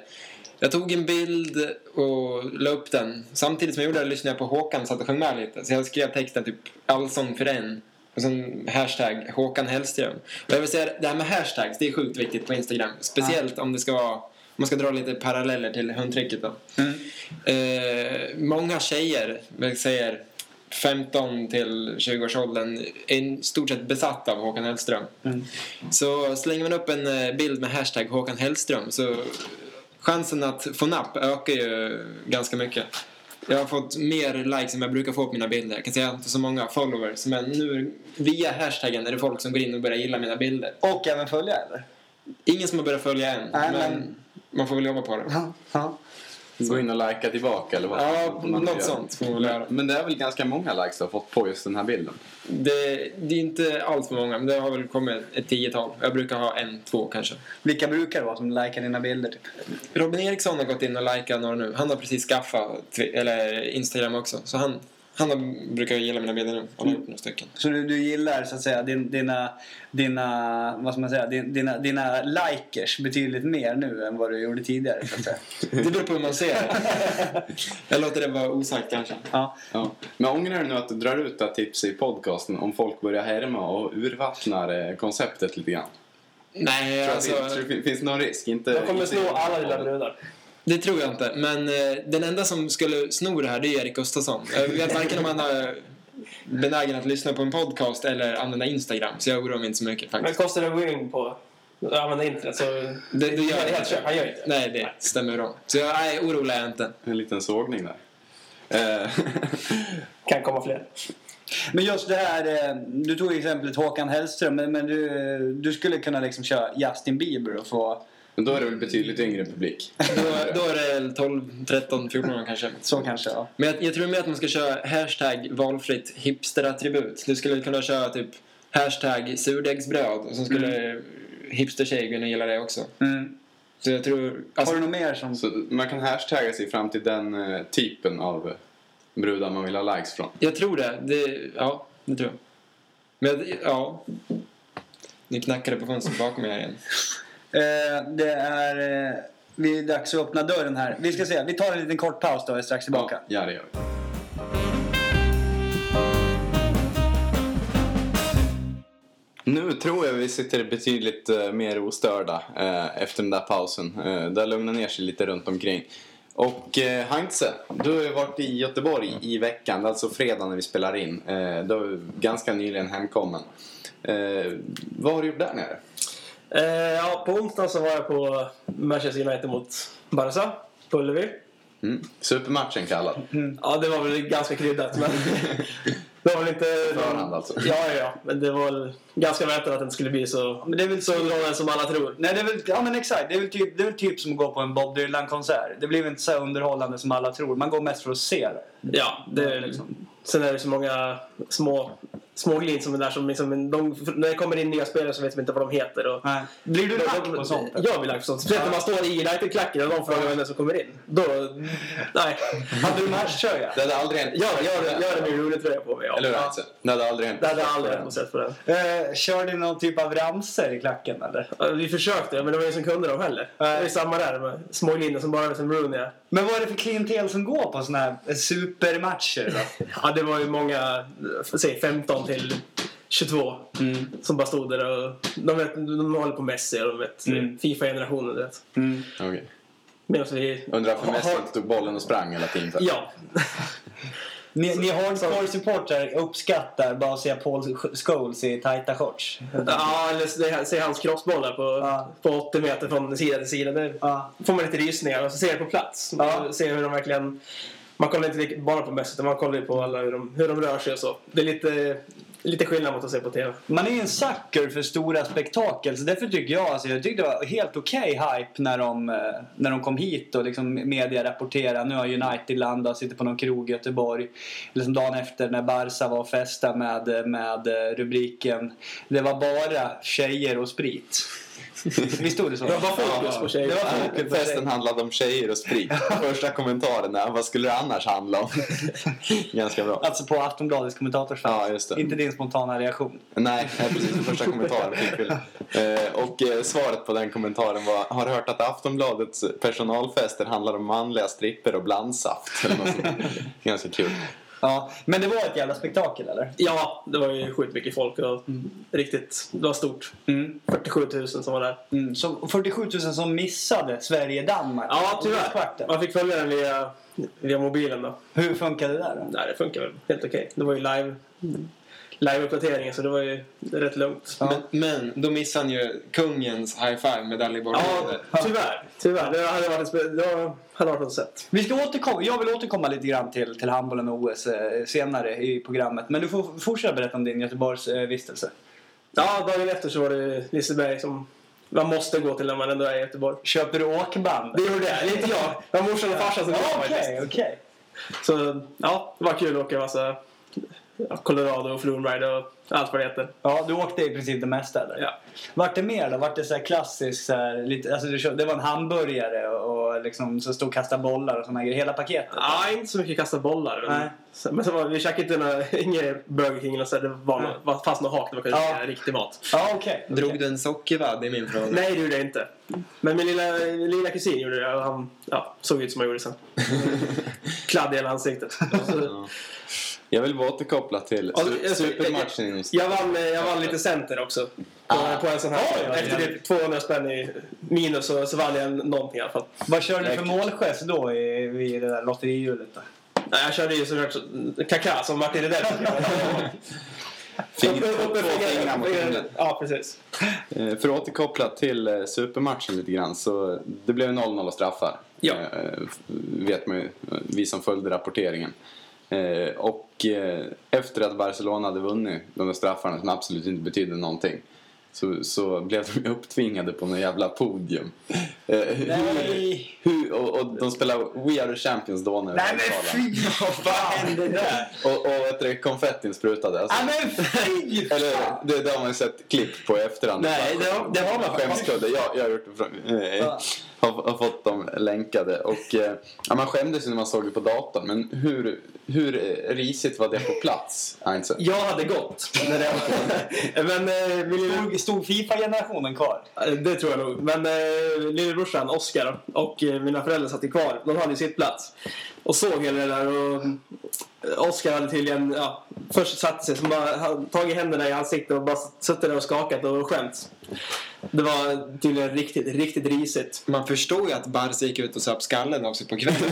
Speaker 4: jag tog en bild och la upp den. Samtidigt som jag gjorde det lyssnade jag på Håkan satt och sjöng med lite. Så jag skrev texten typ allsång för en. Och sen hashtag Håkan Hellström. Och jag vill säga det här med hashtags, det är sjukt viktigt på Instagram. Speciellt om det ska vara, man ska dra lite paralleller till hundtricket då.
Speaker 2: Mm.
Speaker 4: Eh, många tjejer, jag säger 15 till 20-årsåldern, är i stort sett besatta av Håkan Hellström.
Speaker 2: Mm.
Speaker 4: Så slänger man upp en eh, bild med hashtag Håkan Hellström så chansen att få napp ökar ju ganska mycket. Jag har fått mer likes än jag brukar få på mina bilder. Jag kan säga inte så många followers. Men nu via hashtaggen är det folk som går in och börjar gilla mina bilder.
Speaker 2: Och även följa eller?
Speaker 4: Ingen som har börjat följa än.
Speaker 2: Nej,
Speaker 4: men,
Speaker 2: men-
Speaker 4: man får väl jobba på det.
Speaker 2: Ja. ja.
Speaker 1: Gå in och likea tillbaka eller vad
Speaker 4: Ja,
Speaker 1: man
Speaker 4: något
Speaker 1: gör.
Speaker 4: sånt får man göra.
Speaker 1: Men det är väl ganska många likes du har fått på just den här bilden?
Speaker 4: Det, det är inte allt för många, men det har väl kommit ett tiotal. Jag brukar ha en, två kanske.
Speaker 2: Vilka brukar det vara som likar dina bilder? Typ?
Speaker 4: Robin Eriksson har gått in och likat några nu. Han har precis skaffat eller Instagram också. Så han, han har, brukar gilla mina bilder nu. Han har gjort några stycken.
Speaker 2: Så du, du gillar så att säga din, dina, dina, vad ska man säga, din, dina, dina likers betydligt mer nu än vad du gjorde tidigare så att säga.
Speaker 4: Det beror på hur man ser det. Jag låter det vara osagt kanske.
Speaker 2: Ja.
Speaker 1: Ja. Men ångrar du nu att du drar ut det här tipset i podcasten om folk börjar härma och urvattnar eh, konceptet lite grann?
Speaker 4: Nej,
Speaker 1: Tror
Speaker 4: alltså,
Speaker 1: tror det finns det någon risk? Inte,
Speaker 3: De kommer
Speaker 1: inte-
Speaker 3: slå alla dina brudar.
Speaker 4: Det tror jag inte. Men eh, den enda som skulle sno det här, det är Erik Gustafsson. Jag vet varken om han är benägen att lyssna på en podcast eller använda Instagram. Så jag oroar mig inte så mycket
Speaker 3: Men
Speaker 4: faktiskt.
Speaker 3: kostar det att gå in på att använda internet så...
Speaker 4: Det, det gör
Speaker 3: är
Speaker 4: jag
Speaker 3: helt
Speaker 4: inte.
Speaker 3: kört. Han gör inte det.
Speaker 4: Nej, det stämmer bra. Så jag är orolig är jag inte.
Speaker 1: En liten sågning där. Eh,
Speaker 3: Kan komma fler.
Speaker 2: Men just det här, eh, du tog exemplet Håkan Hellström, men, men du, du skulle kunna liksom köra Justin Bieber och få,
Speaker 1: Men då är det väl betydligt yngre publik?
Speaker 4: Då, då är det 12, 13, 14 år kanske.
Speaker 2: så kanske ja.
Speaker 4: Men jag, jag tror mer att man ska köra hashtag valfritt hipsterattribut. Du skulle kunna köra typ hashtag surdegsbröd och så skulle hipstertjejer kunna gilla det också.
Speaker 2: Mm.
Speaker 4: Så jag tror...
Speaker 2: Har
Speaker 4: Alltså,
Speaker 2: du något mer som...
Speaker 1: Så man kan hashtagga sig fram till den eh, typen av eh, brudar man vill ha likes från.
Speaker 4: jag tror det. det. Ja, det tror jag. Men ja... Nu knackar det på fönstret bakom mig här igen.
Speaker 2: Eh, det är... Eh, vi är dags att öppna dörren här. Vi ska se, vi tar en liten kort paus då och är strax tillbaka.
Speaker 1: Ja, ja, det gör vi. Nu tror jag vi sitter betydligt eh, mer ostörda efter den där pausen. Det har lugnat ner sig lite runt omkring. Och eh, Heinze, du har ju varit i Göteborg i veckan, alltså fredag när vi spelar in. Eh, du är ganska nyligen hemkommen. Eh, vad har du gjort där nere?
Speaker 3: Eh, ja, på onsdag så var jag på Manchester United mot Barca på Ullevi.
Speaker 1: Mm. Supermatchen kallad.
Speaker 3: Ja, det var väl ganska kryddat, men... det var väl inte...
Speaker 1: Förhand alltså.
Speaker 3: Ja, ja. Men det var väl ganska väntat att det inte skulle bli så,
Speaker 2: Men det är väl
Speaker 3: så underhållande som alla tror.
Speaker 2: Nej, det är väl, ja men exakt. Det är väl typ, det är väl typ som att gå på en Bob Dylan-konsert. Det blir väl inte så underhållande som alla tror. Man går mest för att se det.
Speaker 3: Ja, det är liksom... Sen är det så många små småglin som är där som liksom, de, när det kommer in nya spelare så vet de inte vad de heter. Och,
Speaker 2: Nej. Blir du lack på sånt?
Speaker 3: Jag blir lack på sånt. Speciellt när man står i United-klacken och någon frågar vem som kommer in. Då, nej.
Speaker 2: Hade du matchtröja?
Speaker 1: Det hade aldrig hänt.
Speaker 3: Jag gör, gör det med rolig tröja på mig. Ja.
Speaker 1: Eller hur Heinze? Det hade aldrig hänt.
Speaker 3: Det hade jag aldrig hänt på sett på den.
Speaker 2: Eh, kör ni någon typ av ramser i klacken eller?
Speaker 3: Ja, Vi försökte, men det var ingen som kunde dem heller. Det är samma där med småglinen som bara är som Rooney är.
Speaker 2: Men vad är det för klientel som går på såna här supermatcher då?
Speaker 3: Ja, det var ju många, säg 15 till 22 som bara stod där och de, vet, de håller på Messi och de vet
Speaker 2: Mm.
Speaker 3: Fifa-generationen. vet.
Speaker 1: Okej.
Speaker 3: Medan vi...
Speaker 1: Undrar varför Messi inte tog bollen och sprang hela tiden.
Speaker 3: Ja.
Speaker 2: Ni, ni hardcore-supportrar uppskattar bara att se Paul Scholes i tajta shorts.
Speaker 3: ja, eller det- se hans crossbollar på,
Speaker 2: Ja.
Speaker 3: på 80 meter från sida till sida. Det
Speaker 2: Ja.
Speaker 3: får man lite rysningar och så ser det på plats.
Speaker 2: Ja.
Speaker 3: Ser hur de verkligen... Man kollar inte bara på Messi utan man kollar ju på alla hur de, hur de rör sig och så. Det är lite, lite skillnad mot att se på TV.
Speaker 2: Man är ju en sucker för stora spektakel så därför tycker jag, alltså, jag tyckte det var helt okej hype när de, eh, när de kom hit och liksom media rapporterade. Nu har United landat, sitter på någon krog i Göteborg. Liksom dagen efter när Barca var och festade med, med eh, rubriken Det var bara tjejer och sprit. Visst stod det så?
Speaker 3: Det var fokus på tjejer.
Speaker 2: Det var fokus
Speaker 1: Festen handlade om tjejer och sprit. Första kommentaren är, vad skulle det annars handla om? Ganska bra.
Speaker 2: Alltså på Aftonbladets kommentatorsfält.
Speaker 1: Ja, just det.
Speaker 2: Inte din spontana reaktion.
Speaker 1: Nej, precis. Första kommentaren fick vi. Eh, och eh, svaret på den kommentaren var Har hört att Aftonbladets personalfester handlar om manliga stripper och blandsaft. Ganska kul.
Speaker 2: Ja, men det var ett jävla spektakel eller?
Speaker 3: Ja, det var ju sjukt mycket folk och riktigt, det var stort.
Speaker 2: Mm.
Speaker 3: 47 000 som var där.
Speaker 2: Mm. Så 47 000 som missade Sverige-Danmark.
Speaker 3: Ja, tyvärr. Man fick följa den via, via mobilen då.
Speaker 2: Hur funkade det där då?
Speaker 3: Nej, det funkar väl helt okej. Det var ju live, live-uppdateringen så det var ju rätt lugnt.
Speaker 2: Ja.
Speaker 4: Men, men då missade han ju kungens high five med Dalí
Speaker 3: Ja, tyvärr. Tyvärr. Det hade varit det hade varit något sätt.
Speaker 2: Vi ska återkomma, jag vill återkomma lite grann till, till handbollen och OS eh, senare i programmet. Men du får fortsätta berätta om din Göteborgs eh.
Speaker 3: Ja, dagen efter så var det Liseberg som man måste gå till när man ändå är i Göteborg.
Speaker 2: Köper du åkband?
Speaker 3: Det gjorde jag. Inte jag. Det var morsan och farsan som
Speaker 2: Ja,
Speaker 3: gjorde det
Speaker 2: Okej,
Speaker 3: faktiskt.
Speaker 2: okej.
Speaker 3: Så ja, det var kul att åka massa Colorado och Flume och allt vad det heter.
Speaker 2: Ja, du åkte i princip det mesta eller?
Speaker 3: Ja.
Speaker 2: Vart det mer då? Vart det så här klassiskt så här, lite, alltså det var en hamburgare och, liksom så stod och kastade bollar och såna grejer. Hela paketet?
Speaker 3: Ja, inte så mycket kasta bollar. Men,
Speaker 2: Nej.
Speaker 3: så, men så var, vi käkade inte några, inget Burger King eller så. Det var,
Speaker 2: Nej.
Speaker 3: var fast något hak. Det var kanske
Speaker 2: Ja.
Speaker 3: riktig mat.
Speaker 2: Ja, okej.
Speaker 4: Drog du en sockervadd? Det är min fråga.
Speaker 3: Nej, det gjorde jag inte. Men min lilla, min lilla kusin gjorde det och han ja, såg ut som han gjorde sen. Kladd i hela ansiktet. Så,
Speaker 1: Jag vill bara återkoppla till
Speaker 3: jag-
Speaker 1: supermatchen inom
Speaker 3: jag, vann, eh, jag vann lite center också. På,
Speaker 1: Ah.
Speaker 3: på en sån här.
Speaker 2: Oj,
Speaker 3: Efter typ 200 spänn i minus så, så vann jag någonting i alla fall.
Speaker 2: Vad körde du för målgest då i, vid det där lotterihjulet? då?
Speaker 3: Nej, jag körde ju såklart så- Kaká som Martin Rydell. Ja, precis.
Speaker 1: Eh, För att återkoppla till eh, supermatchen lite grann så det blev 0-0 och straffar.
Speaker 3: Ja.
Speaker 1: Vet man ju, vi som följde rapporteringen. Eh, Och eh, efter att Barcelona hade vunnit de där straffarna som absolut inte betydde någonting så, så blev de upptvingade på något jävla podium. Eh, hur-. Hur, och, och de spelade We Are The Champions då när
Speaker 2: Nej men fy Vad hände där?
Speaker 1: Och, och du, konfettin sprutade. Alltså.
Speaker 2: Nej men fy
Speaker 1: Eller det, det har man ju sett klipp på i efterhand.
Speaker 3: Nej, det har- det har man.
Speaker 1: Skämskudde. Jag, jag har gjort det har, har fått dem länkade. Och, eh, ja, man skämdes ju när man såg det på datorn. Men hur, hur eh, risigt var det på plats? Einstein?
Speaker 3: Jag hade gått. När det men eh, min lilla,
Speaker 2: Stod, stod Fifa-generationen kvar?
Speaker 3: det tror jag nog. Men eh, lillebrorsan Oskar och eh, mina föräldrar satt kvar. De hade ju sitt plats. Och såg hela det där. Och eh, Oskar hade tydligen ja, först satt sig, så bara tagit händerna i ansiktet och bara suttit där och skakat och skämt. Det var tydligen riktigt, riktigt risigt.
Speaker 4: Man förstår ju att Barca gick ut och söp skallen av sig på kvällen.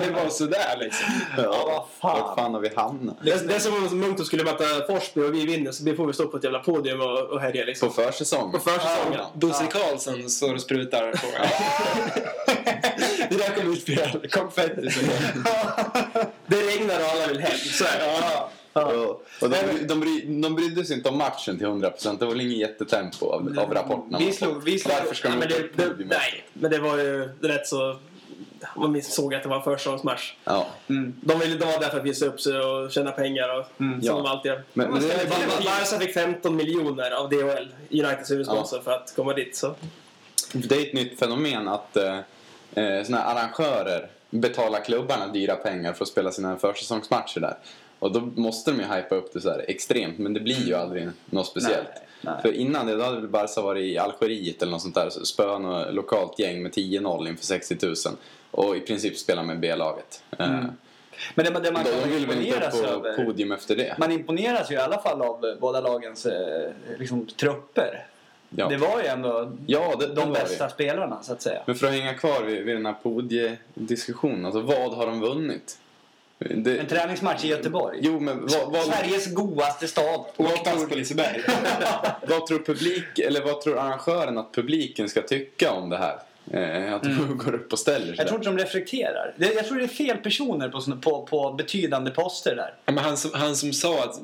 Speaker 4: det var sådär liksom.
Speaker 1: Ja,
Speaker 2: vad fan.
Speaker 1: Vart fan har vi hamnat?
Speaker 3: Det, det är som om Munkto skulle möta Forsby och vi vinner så får vi stå på ett jävla podium och, och härja liksom.
Speaker 1: På försäsong?
Speaker 3: På försäsongen.
Speaker 4: Bosse Karlsson står och sprutar på. det där utspela konfetti.
Speaker 3: Det regnar och alla vill hem. Så är det.
Speaker 2: Ja.
Speaker 1: Ja. Och de, de, bry, de brydde sig inte om matchen till 100%. Det var väl ingen jättetempo av, av rapporterna.
Speaker 2: Vi slog- vi slog-
Speaker 1: Varför ska
Speaker 3: Ja,
Speaker 1: de
Speaker 3: men
Speaker 1: inte
Speaker 3: det,
Speaker 1: upp
Speaker 3: det,
Speaker 1: podium?
Speaker 3: nej, men det var ju rätt så man såg att det var en försäsongsmatch.
Speaker 1: Ja.
Speaker 3: De, ville, de var där för att visa upp sig och tjäna pengar och som
Speaker 1: Ja.
Speaker 3: de alltid gör.
Speaker 1: Men, men det
Speaker 3: Barca fick 15 miljoner av DHL, Uniteds huvudsponsor, för att komma dit. Så.
Speaker 1: det är ett nytt fenomen att eh, eh, såna här arrangörer betalar klubbarna dyra pengar för att spela sina försäsongsmatcher där. Och då måste de ju hypa upp det så här extremt, men det blir ju aldrig något speciellt.
Speaker 2: Nej, nej.
Speaker 1: För innan det, då hade väl Barca varit i Algeriet eller något sånt där, spöa något lokalt gäng med 10-0 inför 60 000 och i princip spela med B-laget. Eh,
Speaker 2: Men det, det man kan
Speaker 1: de vill väl inte på
Speaker 2: över...
Speaker 1: podium efter det.
Speaker 2: Man imponeras ju i alla fall av båda lagens eh, liksom, trupper.
Speaker 1: Ja.
Speaker 2: Det var ju ändå
Speaker 1: Ja, det, det
Speaker 2: de
Speaker 1: var
Speaker 2: bästa
Speaker 1: det.
Speaker 2: spelarna så att säga.
Speaker 1: Men för att hänga kvar vid, vid den här podiediskussionen, alltså vad har de vunnit? Det,
Speaker 2: En träningsmatch i Göteborg.
Speaker 1: jo, men vad, vad,
Speaker 2: Sveriges godaste stad.
Speaker 4: Åkpass på Liseberg.
Speaker 1: vad tror publik, eller vad tror arrangören att publiken ska tycka om det här? Eh, att de går upp och ställer sig
Speaker 2: Jag tror inte de reflekterar. Jag tror det är fel personer på, på, på betydande poster där.
Speaker 4: Ja, men han, som, han som sa att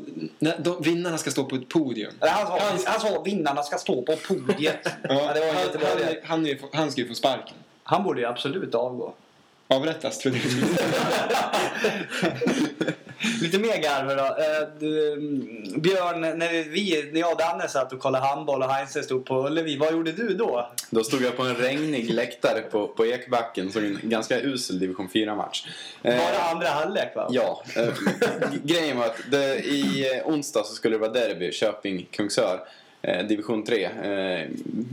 Speaker 4: de, vinnarna ska stå på ett podium.
Speaker 2: Eller Han sa,
Speaker 4: Hans-
Speaker 2: han sa vinnarna ska stå på podiet. ja, det var
Speaker 4: han,
Speaker 2: jättebra
Speaker 4: han, han, är ju- han ska ju få sparken.
Speaker 2: Han borde ju absolut avgå.
Speaker 4: Avrättas, trodde jag.
Speaker 2: Lite mer garver då. Eh, du, mm, Björn, när, vi, när jag och Danne satt och kollade handboll och Heinze stod på Ullevi, vad gjorde du då?
Speaker 1: Då stod jag på en regnig läktare på, på Ekbacken, såg en ganska usel division 4-match. Eh,
Speaker 2: Bara andra halvlek va?
Speaker 1: Ja, eh, grejen var att det, i eh, onsdag så skulle det vara derby, Köping-Kungsör. Eh, division 3. Eh,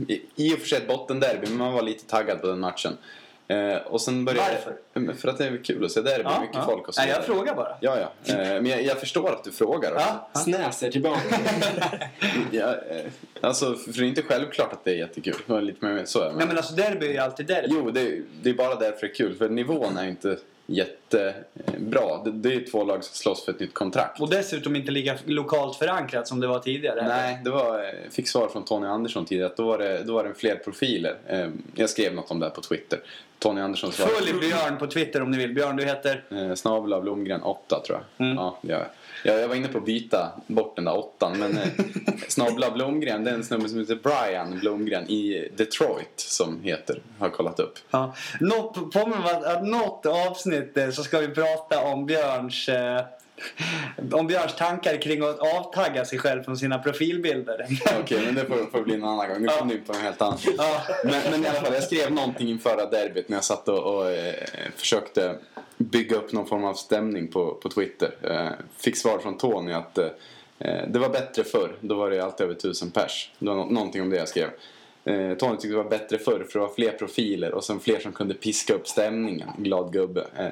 Speaker 1: i, I och för sig ett bottenderby, men man var lite taggad på den matchen. Eh, och sen började,
Speaker 2: Varför?
Speaker 1: För att det är kul att se derby,
Speaker 2: Ja,
Speaker 1: mycket
Speaker 2: ja.
Speaker 1: folk och så
Speaker 2: Nej, jag frågar bara.
Speaker 1: Ja, ja. Eh, men jag, jag förstår att du frågar.
Speaker 2: Ja.
Speaker 4: Snäser tillbaka.
Speaker 1: Ja, eh, alltså, för det är inte självklart att det är jättekul. Det var lite mer så.
Speaker 2: Nej men alltså derby är ju alltid derby.
Speaker 1: Jo, det, det är bara därför det är kul. För nivån är ju inte jättebra. Det, det är två lag som slåss för ett nytt kontrakt.
Speaker 2: Och dessutom inte lika lokalt förankrat som det var tidigare.
Speaker 1: Nej, det var, jag fick svar från Tony Andersson tidigare att då var det, då var det fler profiler. Eh, Jag skrev något om det här på Twitter. Tony Andersson svarade.
Speaker 2: Följ Björn på Twitter om ni vill. Björn, du heter?
Speaker 1: Eh, Snabel av Blomgren 8 tror jag.
Speaker 2: Mm.
Speaker 1: Ja, det gör jag. jag. Jag var inne på att byta bort den där åttan men eh, Snabla Blomgren, det är en snubbe som heter Brian Blomgren i Detroit som heter, har kollat upp.
Speaker 2: Ja. Något, påminner om att, något avsnitt eh, så ska vi prata om Björns eh, om Björns tankar kring att avtagga sig själv från sina profilbilder.
Speaker 1: Okej, men det får, får bli en annan gång. Nu kom du in på en helt annan.
Speaker 2: Ja.
Speaker 1: Men, men i alla fall, jag skrev någonting inför derbyt när jag satt och, och eh, försökte bygga upp någon form av stämning på, på Twitter. Eh, fick svar från Tony att eh, det var bättre förr. Då var det alltid över tusen pers. Det var nå- någonting om det jag skrev. Eh, Tony tyckte det var bättre förr för det var fler profiler och sen fler som kunde piska upp stämningen. Glad gubbe. Eh,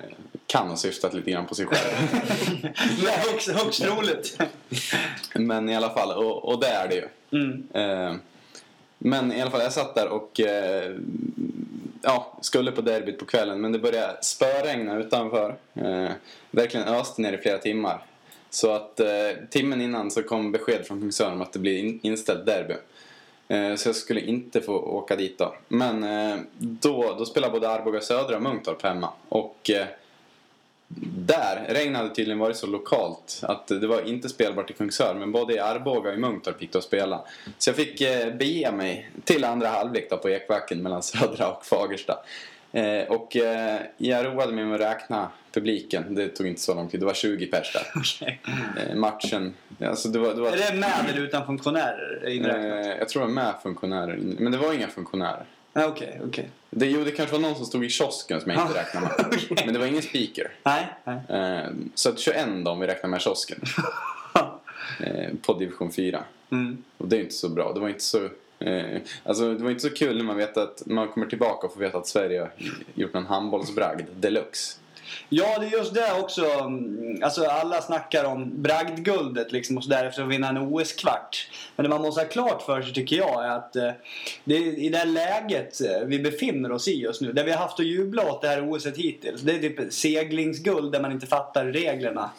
Speaker 1: kan ha syftat lite grann på sig själv.
Speaker 2: Högst, högst roligt.
Speaker 1: Men i alla fall, och, och det är det ju.
Speaker 2: Mm.
Speaker 1: Eh, men i alla fall, jag satt där och eh, ja, skulle på derbyt på kvällen. Men det började spöregna utanför. Eh, verkligen öste ner i flera timmar. Så att eh, timmen innan så kom besked från Kungsör om att det blir in, inställt derby. Eh, så jag skulle inte få åka dit då. Men eh, då, då spelade både Arboga Södra och Munktorp hemma. Och eh, där, regn hade tydligen varit så lokalt att det var inte spelbart i Kungsör men både i Arboga och i Munktorp gick det att spela. Så jag fick bege mig till andra halvlek då på Ekbacken mellan Södra och Fagersta. Eh, och eh, jag roade mig med att räkna publiken. Det tog inte så lång tid. Det var 20 pers där. Eh, matchen, alltså det var... Det var
Speaker 2: Är det med eller utan funktionärer inräknat?
Speaker 1: eh, jag tror det var med funktionärer. Men det var inga funktionärer.
Speaker 2: Nej, Okej, okej.
Speaker 1: Det, jo, det kanske var någon som stod i kiosken som jag inte
Speaker 2: Ah,
Speaker 1: räknade med.
Speaker 2: okej.
Speaker 1: Men det var ingen speaker.
Speaker 2: Nej, nej.
Speaker 1: Eh, så att 21 då om vi räknar med kiosken. eh, på division 4.
Speaker 2: Mm.
Speaker 1: Och det är inte så bra. Det var inte så... Eh, alltså det var inte så kul när man vet att man kommer tillbaka och får veta att Sverige har gjort en handbollsbragd deluxe.
Speaker 2: Ja, det är just det också. Mm, alltså alla snackar om bragdguldet liksom och sådär efter att vinna en OS-kvart. Men det man måste ha klart för sig tycker jag är att eh, det är i det här läget eh, vi befinner oss i just nu. Där vi har haft att jubla åt det här OS hittills. Det är typ seglingsguld där man inte fattar reglerna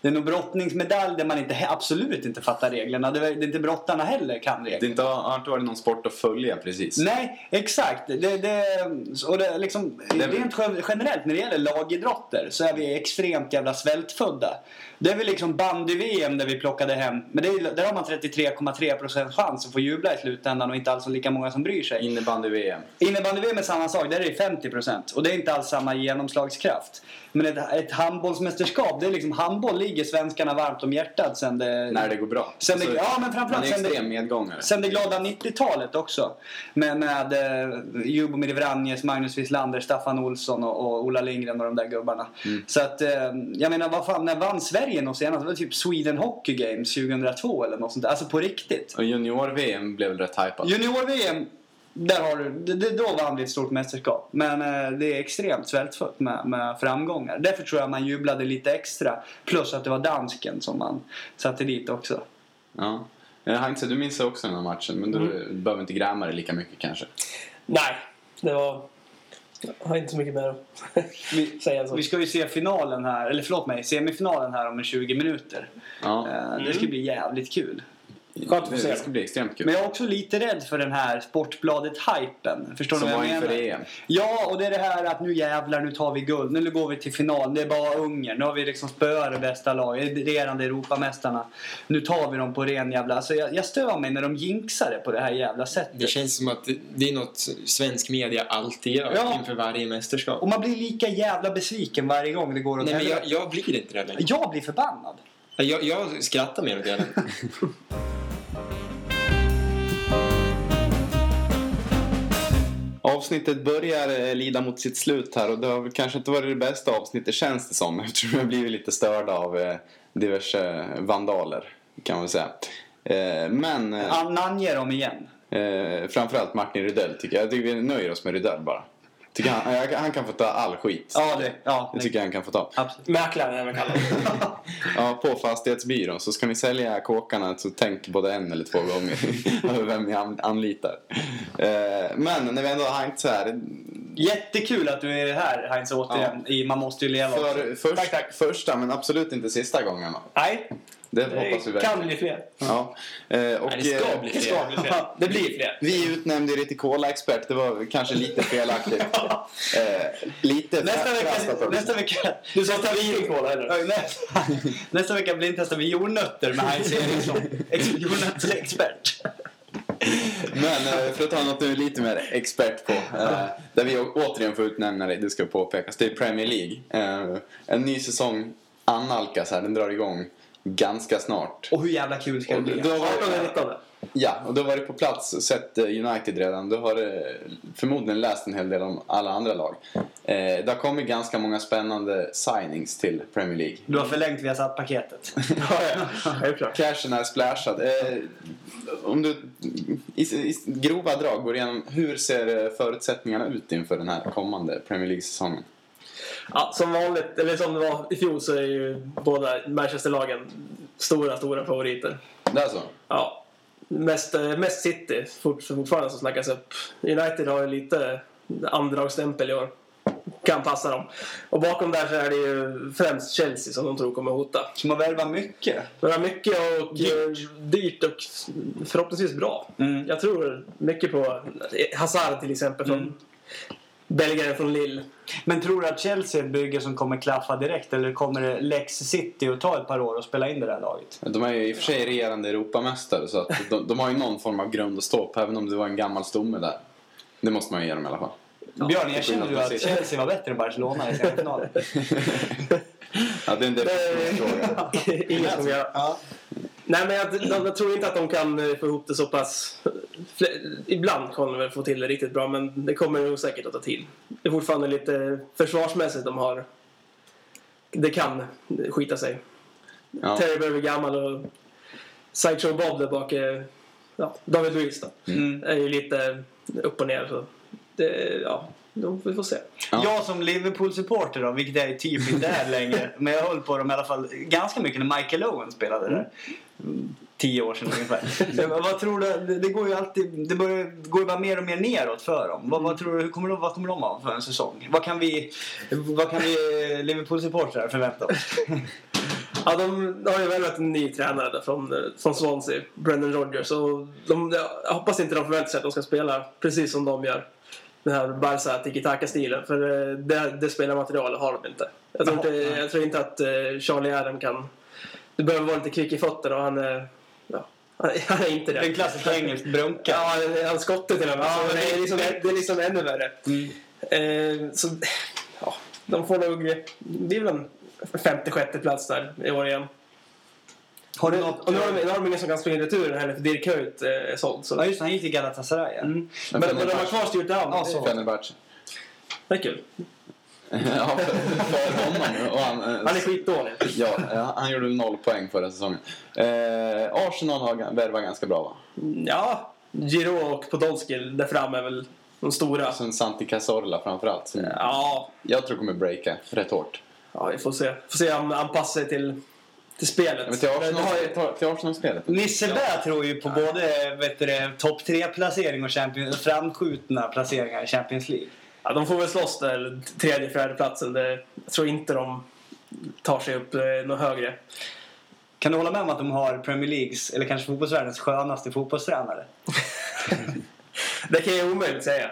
Speaker 2: det är nog brottningsmedalj där man inte, absolut inte fattar reglerna. Det är, det inte brottarna heller kan
Speaker 1: Det
Speaker 2: reglerna.
Speaker 1: inte, har inte varit någon sport att följa precis.
Speaker 2: Nej, exakt. Det, det, och det, är liksom,
Speaker 1: Det
Speaker 2: rent gen- generellt när det gäller lagidrotter så är vi extremt jävla svältfödda. Det är väl liksom bandy-VM där vi plockade hem. Men det är, där har man 33,3% chans att få jubla i slutändan och inte alls lika många som bryr sig.
Speaker 1: Innebandy-VM.
Speaker 2: Innebandy-VM är samma sak, där är det 50% och det är inte alls samma genomslagskraft. Men ett, ett handbollsmästerskap, det är liksom handboll ligger svenskarna varmt om hjärtat sen det...
Speaker 1: När det går bra.
Speaker 2: Sen det,
Speaker 1: Alltså,
Speaker 2: ja men framförallt sen det, sen det glada 90-talet också. Med, med eh, Jubomir Vranjes, Magnus Wislander, Staffan Olsson och, och Ola Lindgren och de där gubbarna.
Speaker 1: Mm.
Speaker 2: Så att, eh, jag menar vad fan, när vann Sverige något senast? Det var typ Sweden Hockey Games 2002 eller något sånt där. Alltså på riktigt.
Speaker 1: Och junior-VM blev väl rätt hypat.
Speaker 2: Junior-VM, där har du, det, det, då vann vi ett stort mästerskap. Men eh, det är extremt svältfött med, med framgångar. Därför tror jag man jublade lite extra. Plus att det var dansken som man satte dit också.
Speaker 1: Ja. Eh, Heinze, du minns också den här matchen, men du
Speaker 2: Mm.
Speaker 1: behöver inte gräma dig lika mycket kanske.
Speaker 3: Nej, det var... Jag har inte så mycket mer att
Speaker 2: Vi,
Speaker 3: säga så.
Speaker 2: vi ska ju se finalen här, eller förlåt mig, semifinalen här om en 20 minuter.
Speaker 1: Ja.
Speaker 2: Eh, Det ska bli jävligt kul.
Speaker 3: Skönt att få se.
Speaker 1: det ska bli extremt kul.
Speaker 2: Men jag är också lite rädd för den här Sportbladet-hypen. Förstår
Speaker 1: Som
Speaker 2: ni vad jag menar?
Speaker 1: EM.
Speaker 2: Ja, och det är det här att nu jävlar, nu tar vi guld. Nu går vi till final. Det är bara Ungern. Nu har vi liksom spöat det bästa laget, regerande Europamästarna. Nu tar vi dem på ren jävla... Alltså jag, jag stör mig när de jinxar det på det här jävla sättet.
Speaker 4: Det känns som att det- är något svensk media alltid gör
Speaker 2: Ja.
Speaker 4: inför varje mästerskap.
Speaker 2: Och man blir lika jävla besviken varje gång det går åt
Speaker 4: Nej, men jag, jag blir inte det längre.
Speaker 2: jag blir förbannad.
Speaker 4: Jag, jag skrattar mer åt det.
Speaker 1: Avsnittet börjar eh, lida mot sitt slut här och det har kanske inte varit det bästa avsnittet känns det som eftersom har blivit lite störda av eh, diverse vandaler kan man säga. Eh, Men
Speaker 2: Han namnger dem igen.
Speaker 1: framförallt Martin Rydell tycker jag. Jag tycker vi nöjer oss med Rydell bara. Tycker han, han kan få ta all skit.
Speaker 2: Ja, det, ja,
Speaker 1: Det tycker jag han kan få ta.
Speaker 2: Absolut.
Speaker 3: Mäklaren även kallad.
Speaker 1: Ja, på fastighetsbyrån så ska ni sälja kåkarna så tänk både en eller två gånger över vem ni an- anlitar. Eh, Men när vi ändå har hängt så här.
Speaker 2: Jättekul att du är här Heinz återigen i Man måste ju leva.
Speaker 1: För först,
Speaker 2: Tack, tack.
Speaker 1: första men absolut inte sista gången.
Speaker 2: Nej,
Speaker 1: Det hoppas vi
Speaker 3: Det kan
Speaker 1: verkligen.
Speaker 3: bli fler.
Speaker 1: Ja. Eh, Och,
Speaker 4: Nej, det ska
Speaker 1: eh,
Speaker 4: bli
Speaker 3: Det ska bli fler. Det blir fler.
Speaker 1: Vi utnämnde er till Cola-expert. Det var kanske lite felaktigt. Eh, lite
Speaker 2: nästa vecka... Nästa vecka
Speaker 3: Du sa ta vinkola eller?
Speaker 2: Nästa, nästa vecka blindtestar vi jordnötter med Heinz Eriksson. Ex- Jordnötsexpert.
Speaker 1: Men eh, för att ta något du är lite mer expert på. Eh, där vi återigen får utnämna dig, det ska påpekas. Det är Premier League. En ny säsong annalkas här, den drar igång ganska snart.
Speaker 2: Och hur jävla kul ska det bli?
Speaker 1: du har
Speaker 3: 18
Speaker 1: varit,
Speaker 3: 19.
Speaker 1: ja, och du har varit på plats och sett eh, United redan. Du har förmodligen läst en hel del om alla andra lag. Eh, det har kommit ganska många spännande signings till Premier League.
Speaker 2: Du har förlängt Viasat-paketet.
Speaker 3: Ja.
Speaker 1: Cashen är splashad. Eh, om du i, i grova drag går igenom hur ser eh, förutsättningarna ut inför den här kommande Premier League-säsongen?
Speaker 3: Ja, som vanligt, eller som det var i fjol så är ju båda Manchester-lagen stora, stora favoriter.
Speaker 1: Det är så?
Speaker 3: Ja. Mest, eh, mest City fort, fortfarande som snackas upp. United har ju lite andragsstämpel i år. Kan passa dem. Och bakom där så är det ju främst Chelsea som de tror kommer hota.
Speaker 2: Som har värvat mycket.
Speaker 3: Är mycket och dyrt. dyrt och förhoppningsvis bra.
Speaker 2: Mm.
Speaker 3: Jag tror mycket på Hazard till exempel från
Speaker 2: Mm.
Speaker 3: Belgaren från Lille.
Speaker 2: Men tror du att Chelsea är ett bygge som kommer klaffa direkt eller kommer det Lex City att ta ett par år och spela in det där laget?
Speaker 1: De är ju i och för sig regerande Europamästare så att de, de har ju någon form av grund att stå på även om det var en gammal stomme där. Det måste man ju ge dem i alla fall.
Speaker 2: Björn,
Speaker 1: till
Speaker 2: erkänner du att
Speaker 1: City.
Speaker 2: Chelsea var bättre än Barcelona i semifinalen?
Speaker 1: Ja, det är en definitionsfråga.
Speaker 3: Ingen som.
Speaker 2: Ja.
Speaker 3: Nej, men jag, de, jag tror inte att de kan eh, få ihop det så pass... Ibland kommer de väl få till det riktigt bra, men det kommer nog säkert att ta tid. Det är fortfarande lite försvarsmässigt de har... Det kan skita sig.
Speaker 1: Ja.
Speaker 3: Terry börjar bli gammal och Sideshow Bob där bak är... Ja, David Luiz då.
Speaker 2: Mm.
Speaker 3: Är ju lite upp och ner. Så det, ja, de, vi får se.
Speaker 1: Ja.
Speaker 2: Jag som Liverpool-supporter då, vilket jag typ inte är längre, men jag höll på dem i alla fall ganska mycket när Michael Owen spelade där. Mm, Tio år sedan ungefär. Vad tror du, det, går ju alltid, det börjar, går ju bara mer och mer neråt för dem. Vad, vad tror du, hur kommer de, vad kommer de ha för en säsong? Vad kan vi, vad kan vi Liverpool-supportrar förvänta oss?
Speaker 3: Ja, de har ju värvat en ny tränare från, från Swansea, Brendan Rodgers. Och de, jag hoppas inte de förväntar sig att de ska spela precis som de gör. Den här Barca tiki-taka-stilen. För eh, det, det spelarmaterialet har de inte. Jag tror inte, jag tror inte att eh, Charlie Adam kan... Du behöver vara lite kvick i fötterna och han är... Ja, han är- han är inte det.
Speaker 2: En klassisk engelsk brunka.
Speaker 3: Ja, han- han skottar till och med.
Speaker 2: Ja,
Speaker 3: så
Speaker 2: men
Speaker 3: det, är liksom, det är liksom ännu värre.
Speaker 2: Mm.
Speaker 3: Eh, så, ja, de får nog... Det är väl en 56 plats där i år igen.
Speaker 2: Har du något...
Speaker 3: Och nu har de, nu har de ingen som kan springa returen heller för Dirk eh, är såld. Så.
Speaker 2: Ja, just det, han gick till Galatasaray. ja.
Speaker 3: Mm. Men, men de har kvar Stuart Down.
Speaker 2: Ja, så.
Speaker 1: Fenerbahce.
Speaker 3: Det är kul.
Speaker 1: Ja, för, för honom. Och han, eh,
Speaker 3: Han är skitdålig.
Speaker 1: Ja, ja, han gjorde noll poäng förra säsongen. Eh, Arsenal har värvat ganska bra va?
Speaker 3: Ja, Giro och Podolski där fram är väl de stora.
Speaker 1: Sen Santi Cazorla framförallt. Som
Speaker 3: Ja,
Speaker 1: jag tror kommer breaka rätt hårt.
Speaker 3: ja vi får se. Får se om han passar sig till, till spelet.
Speaker 1: Men till
Speaker 3: Men
Speaker 1: Arsenal- till- till Arsenal-spelet.
Speaker 2: Nisse Bä tror ju på både topp tre placering och Champions, framskjutna placeringar i Champions League.
Speaker 3: Ja, de får väl slåss där, tredje, fjärde platsen. Det, jag tror inte de tar sig upp eh, något högre.
Speaker 2: Kan du hålla med om att de har Premier Leagues, eller kanske fotbollsvärldens skönaste fotbollstränare?
Speaker 3: Det kan jag omöjligt säga.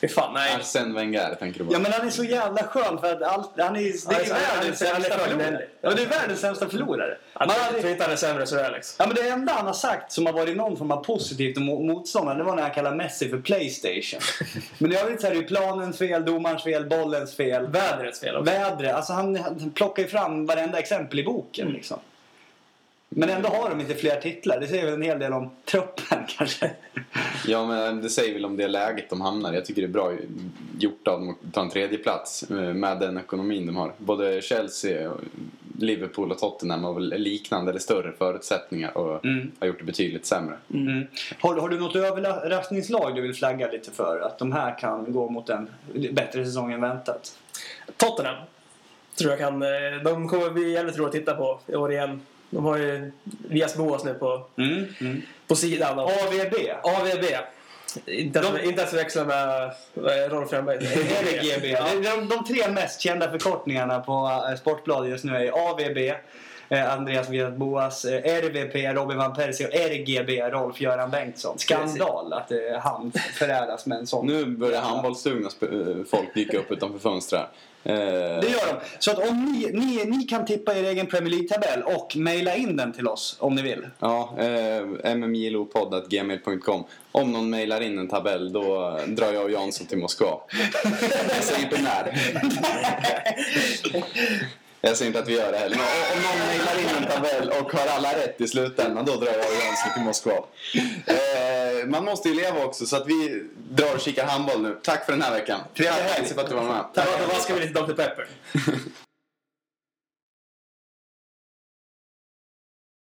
Speaker 3: Fy fan, nej.
Speaker 1: Arsène Wenger tänker du på.
Speaker 2: Ja men han är så jävla skön för att allt, han är, det är
Speaker 3: är-
Speaker 2: världens sämsta
Speaker 3: för
Speaker 2: förlorare. Ja det är världens sämsta förlorare. Man hade-
Speaker 3: inte han är sämre än Sir Alex.
Speaker 2: Ja men det enda han har sagt som har varit någon form av positivt om motståndaren det var när han kallade Messi för Playstation. men i övrigt så är det ju planens fel, domarens fel, bollens fel.
Speaker 3: Vädrets fel också.
Speaker 2: Vädret, alltså han, han plockar ju fram varenda exempel i boken liksom. Men ändå har de inte fler titlar. Det säger väl en hel del om truppen kanske.
Speaker 1: Ja, men det säger väl om det läget de hamnar i. Jag tycker det är bra gjort av dem att ta en tredje plats eh, med den ekonomin de har. Både Chelsea, Liverpool och Tottenham har väl liknande eller större förutsättningar och
Speaker 2: Mm.
Speaker 1: har gjort det betydligt sämre.
Speaker 2: Mm. Har, har du något överraskningslag du vill flagga lite för? Att de här kan gå mot en bättre säsong än väntat?
Speaker 3: Tottenham. Tror jag kan... eh, De kommer bli jävligt roliga att titta på i år igen. De har ju Vias Boas nu på,
Speaker 2: Mm. Mm.
Speaker 3: på sidan. Och
Speaker 2: AVB.
Speaker 3: AVB. Inte att, inte att förväxla med Rolf Rönnberg. Ja.
Speaker 2: De, de tre mest kända förkortningarna på eh, Sportbladet just nu är AVB, eh, Andreas Viat Boas, eh, RVP, Robin van Persie och RGB, Rolf-Göran Bengtsson. Skandal att han föräras med en sån.
Speaker 1: Nu börjar eh, folk dyka upp utanför fönstren. Eh,
Speaker 2: Det gör de. Så att om ni, ni, ni kan tippa er egen Premier League-tabell och mejla in den till oss om ni vill.
Speaker 1: Ja, eh, mmjlopodd.gmail.com. Om någon mejlar in en tabell då drar jag och Jansson till Moskva. jag säger inte när. jag säger inte att vi gör det heller. Om någon mejlar in en tabell och har alla rätt i slutändan då drar jag och Jansson till Moskva. Eh, man måste ju leva också så att vi drar och kikar handboll nu. Tack för den här veckan. Trevlig helg. för att du var med.
Speaker 3: Då vaskar vi lite Dr Pepper.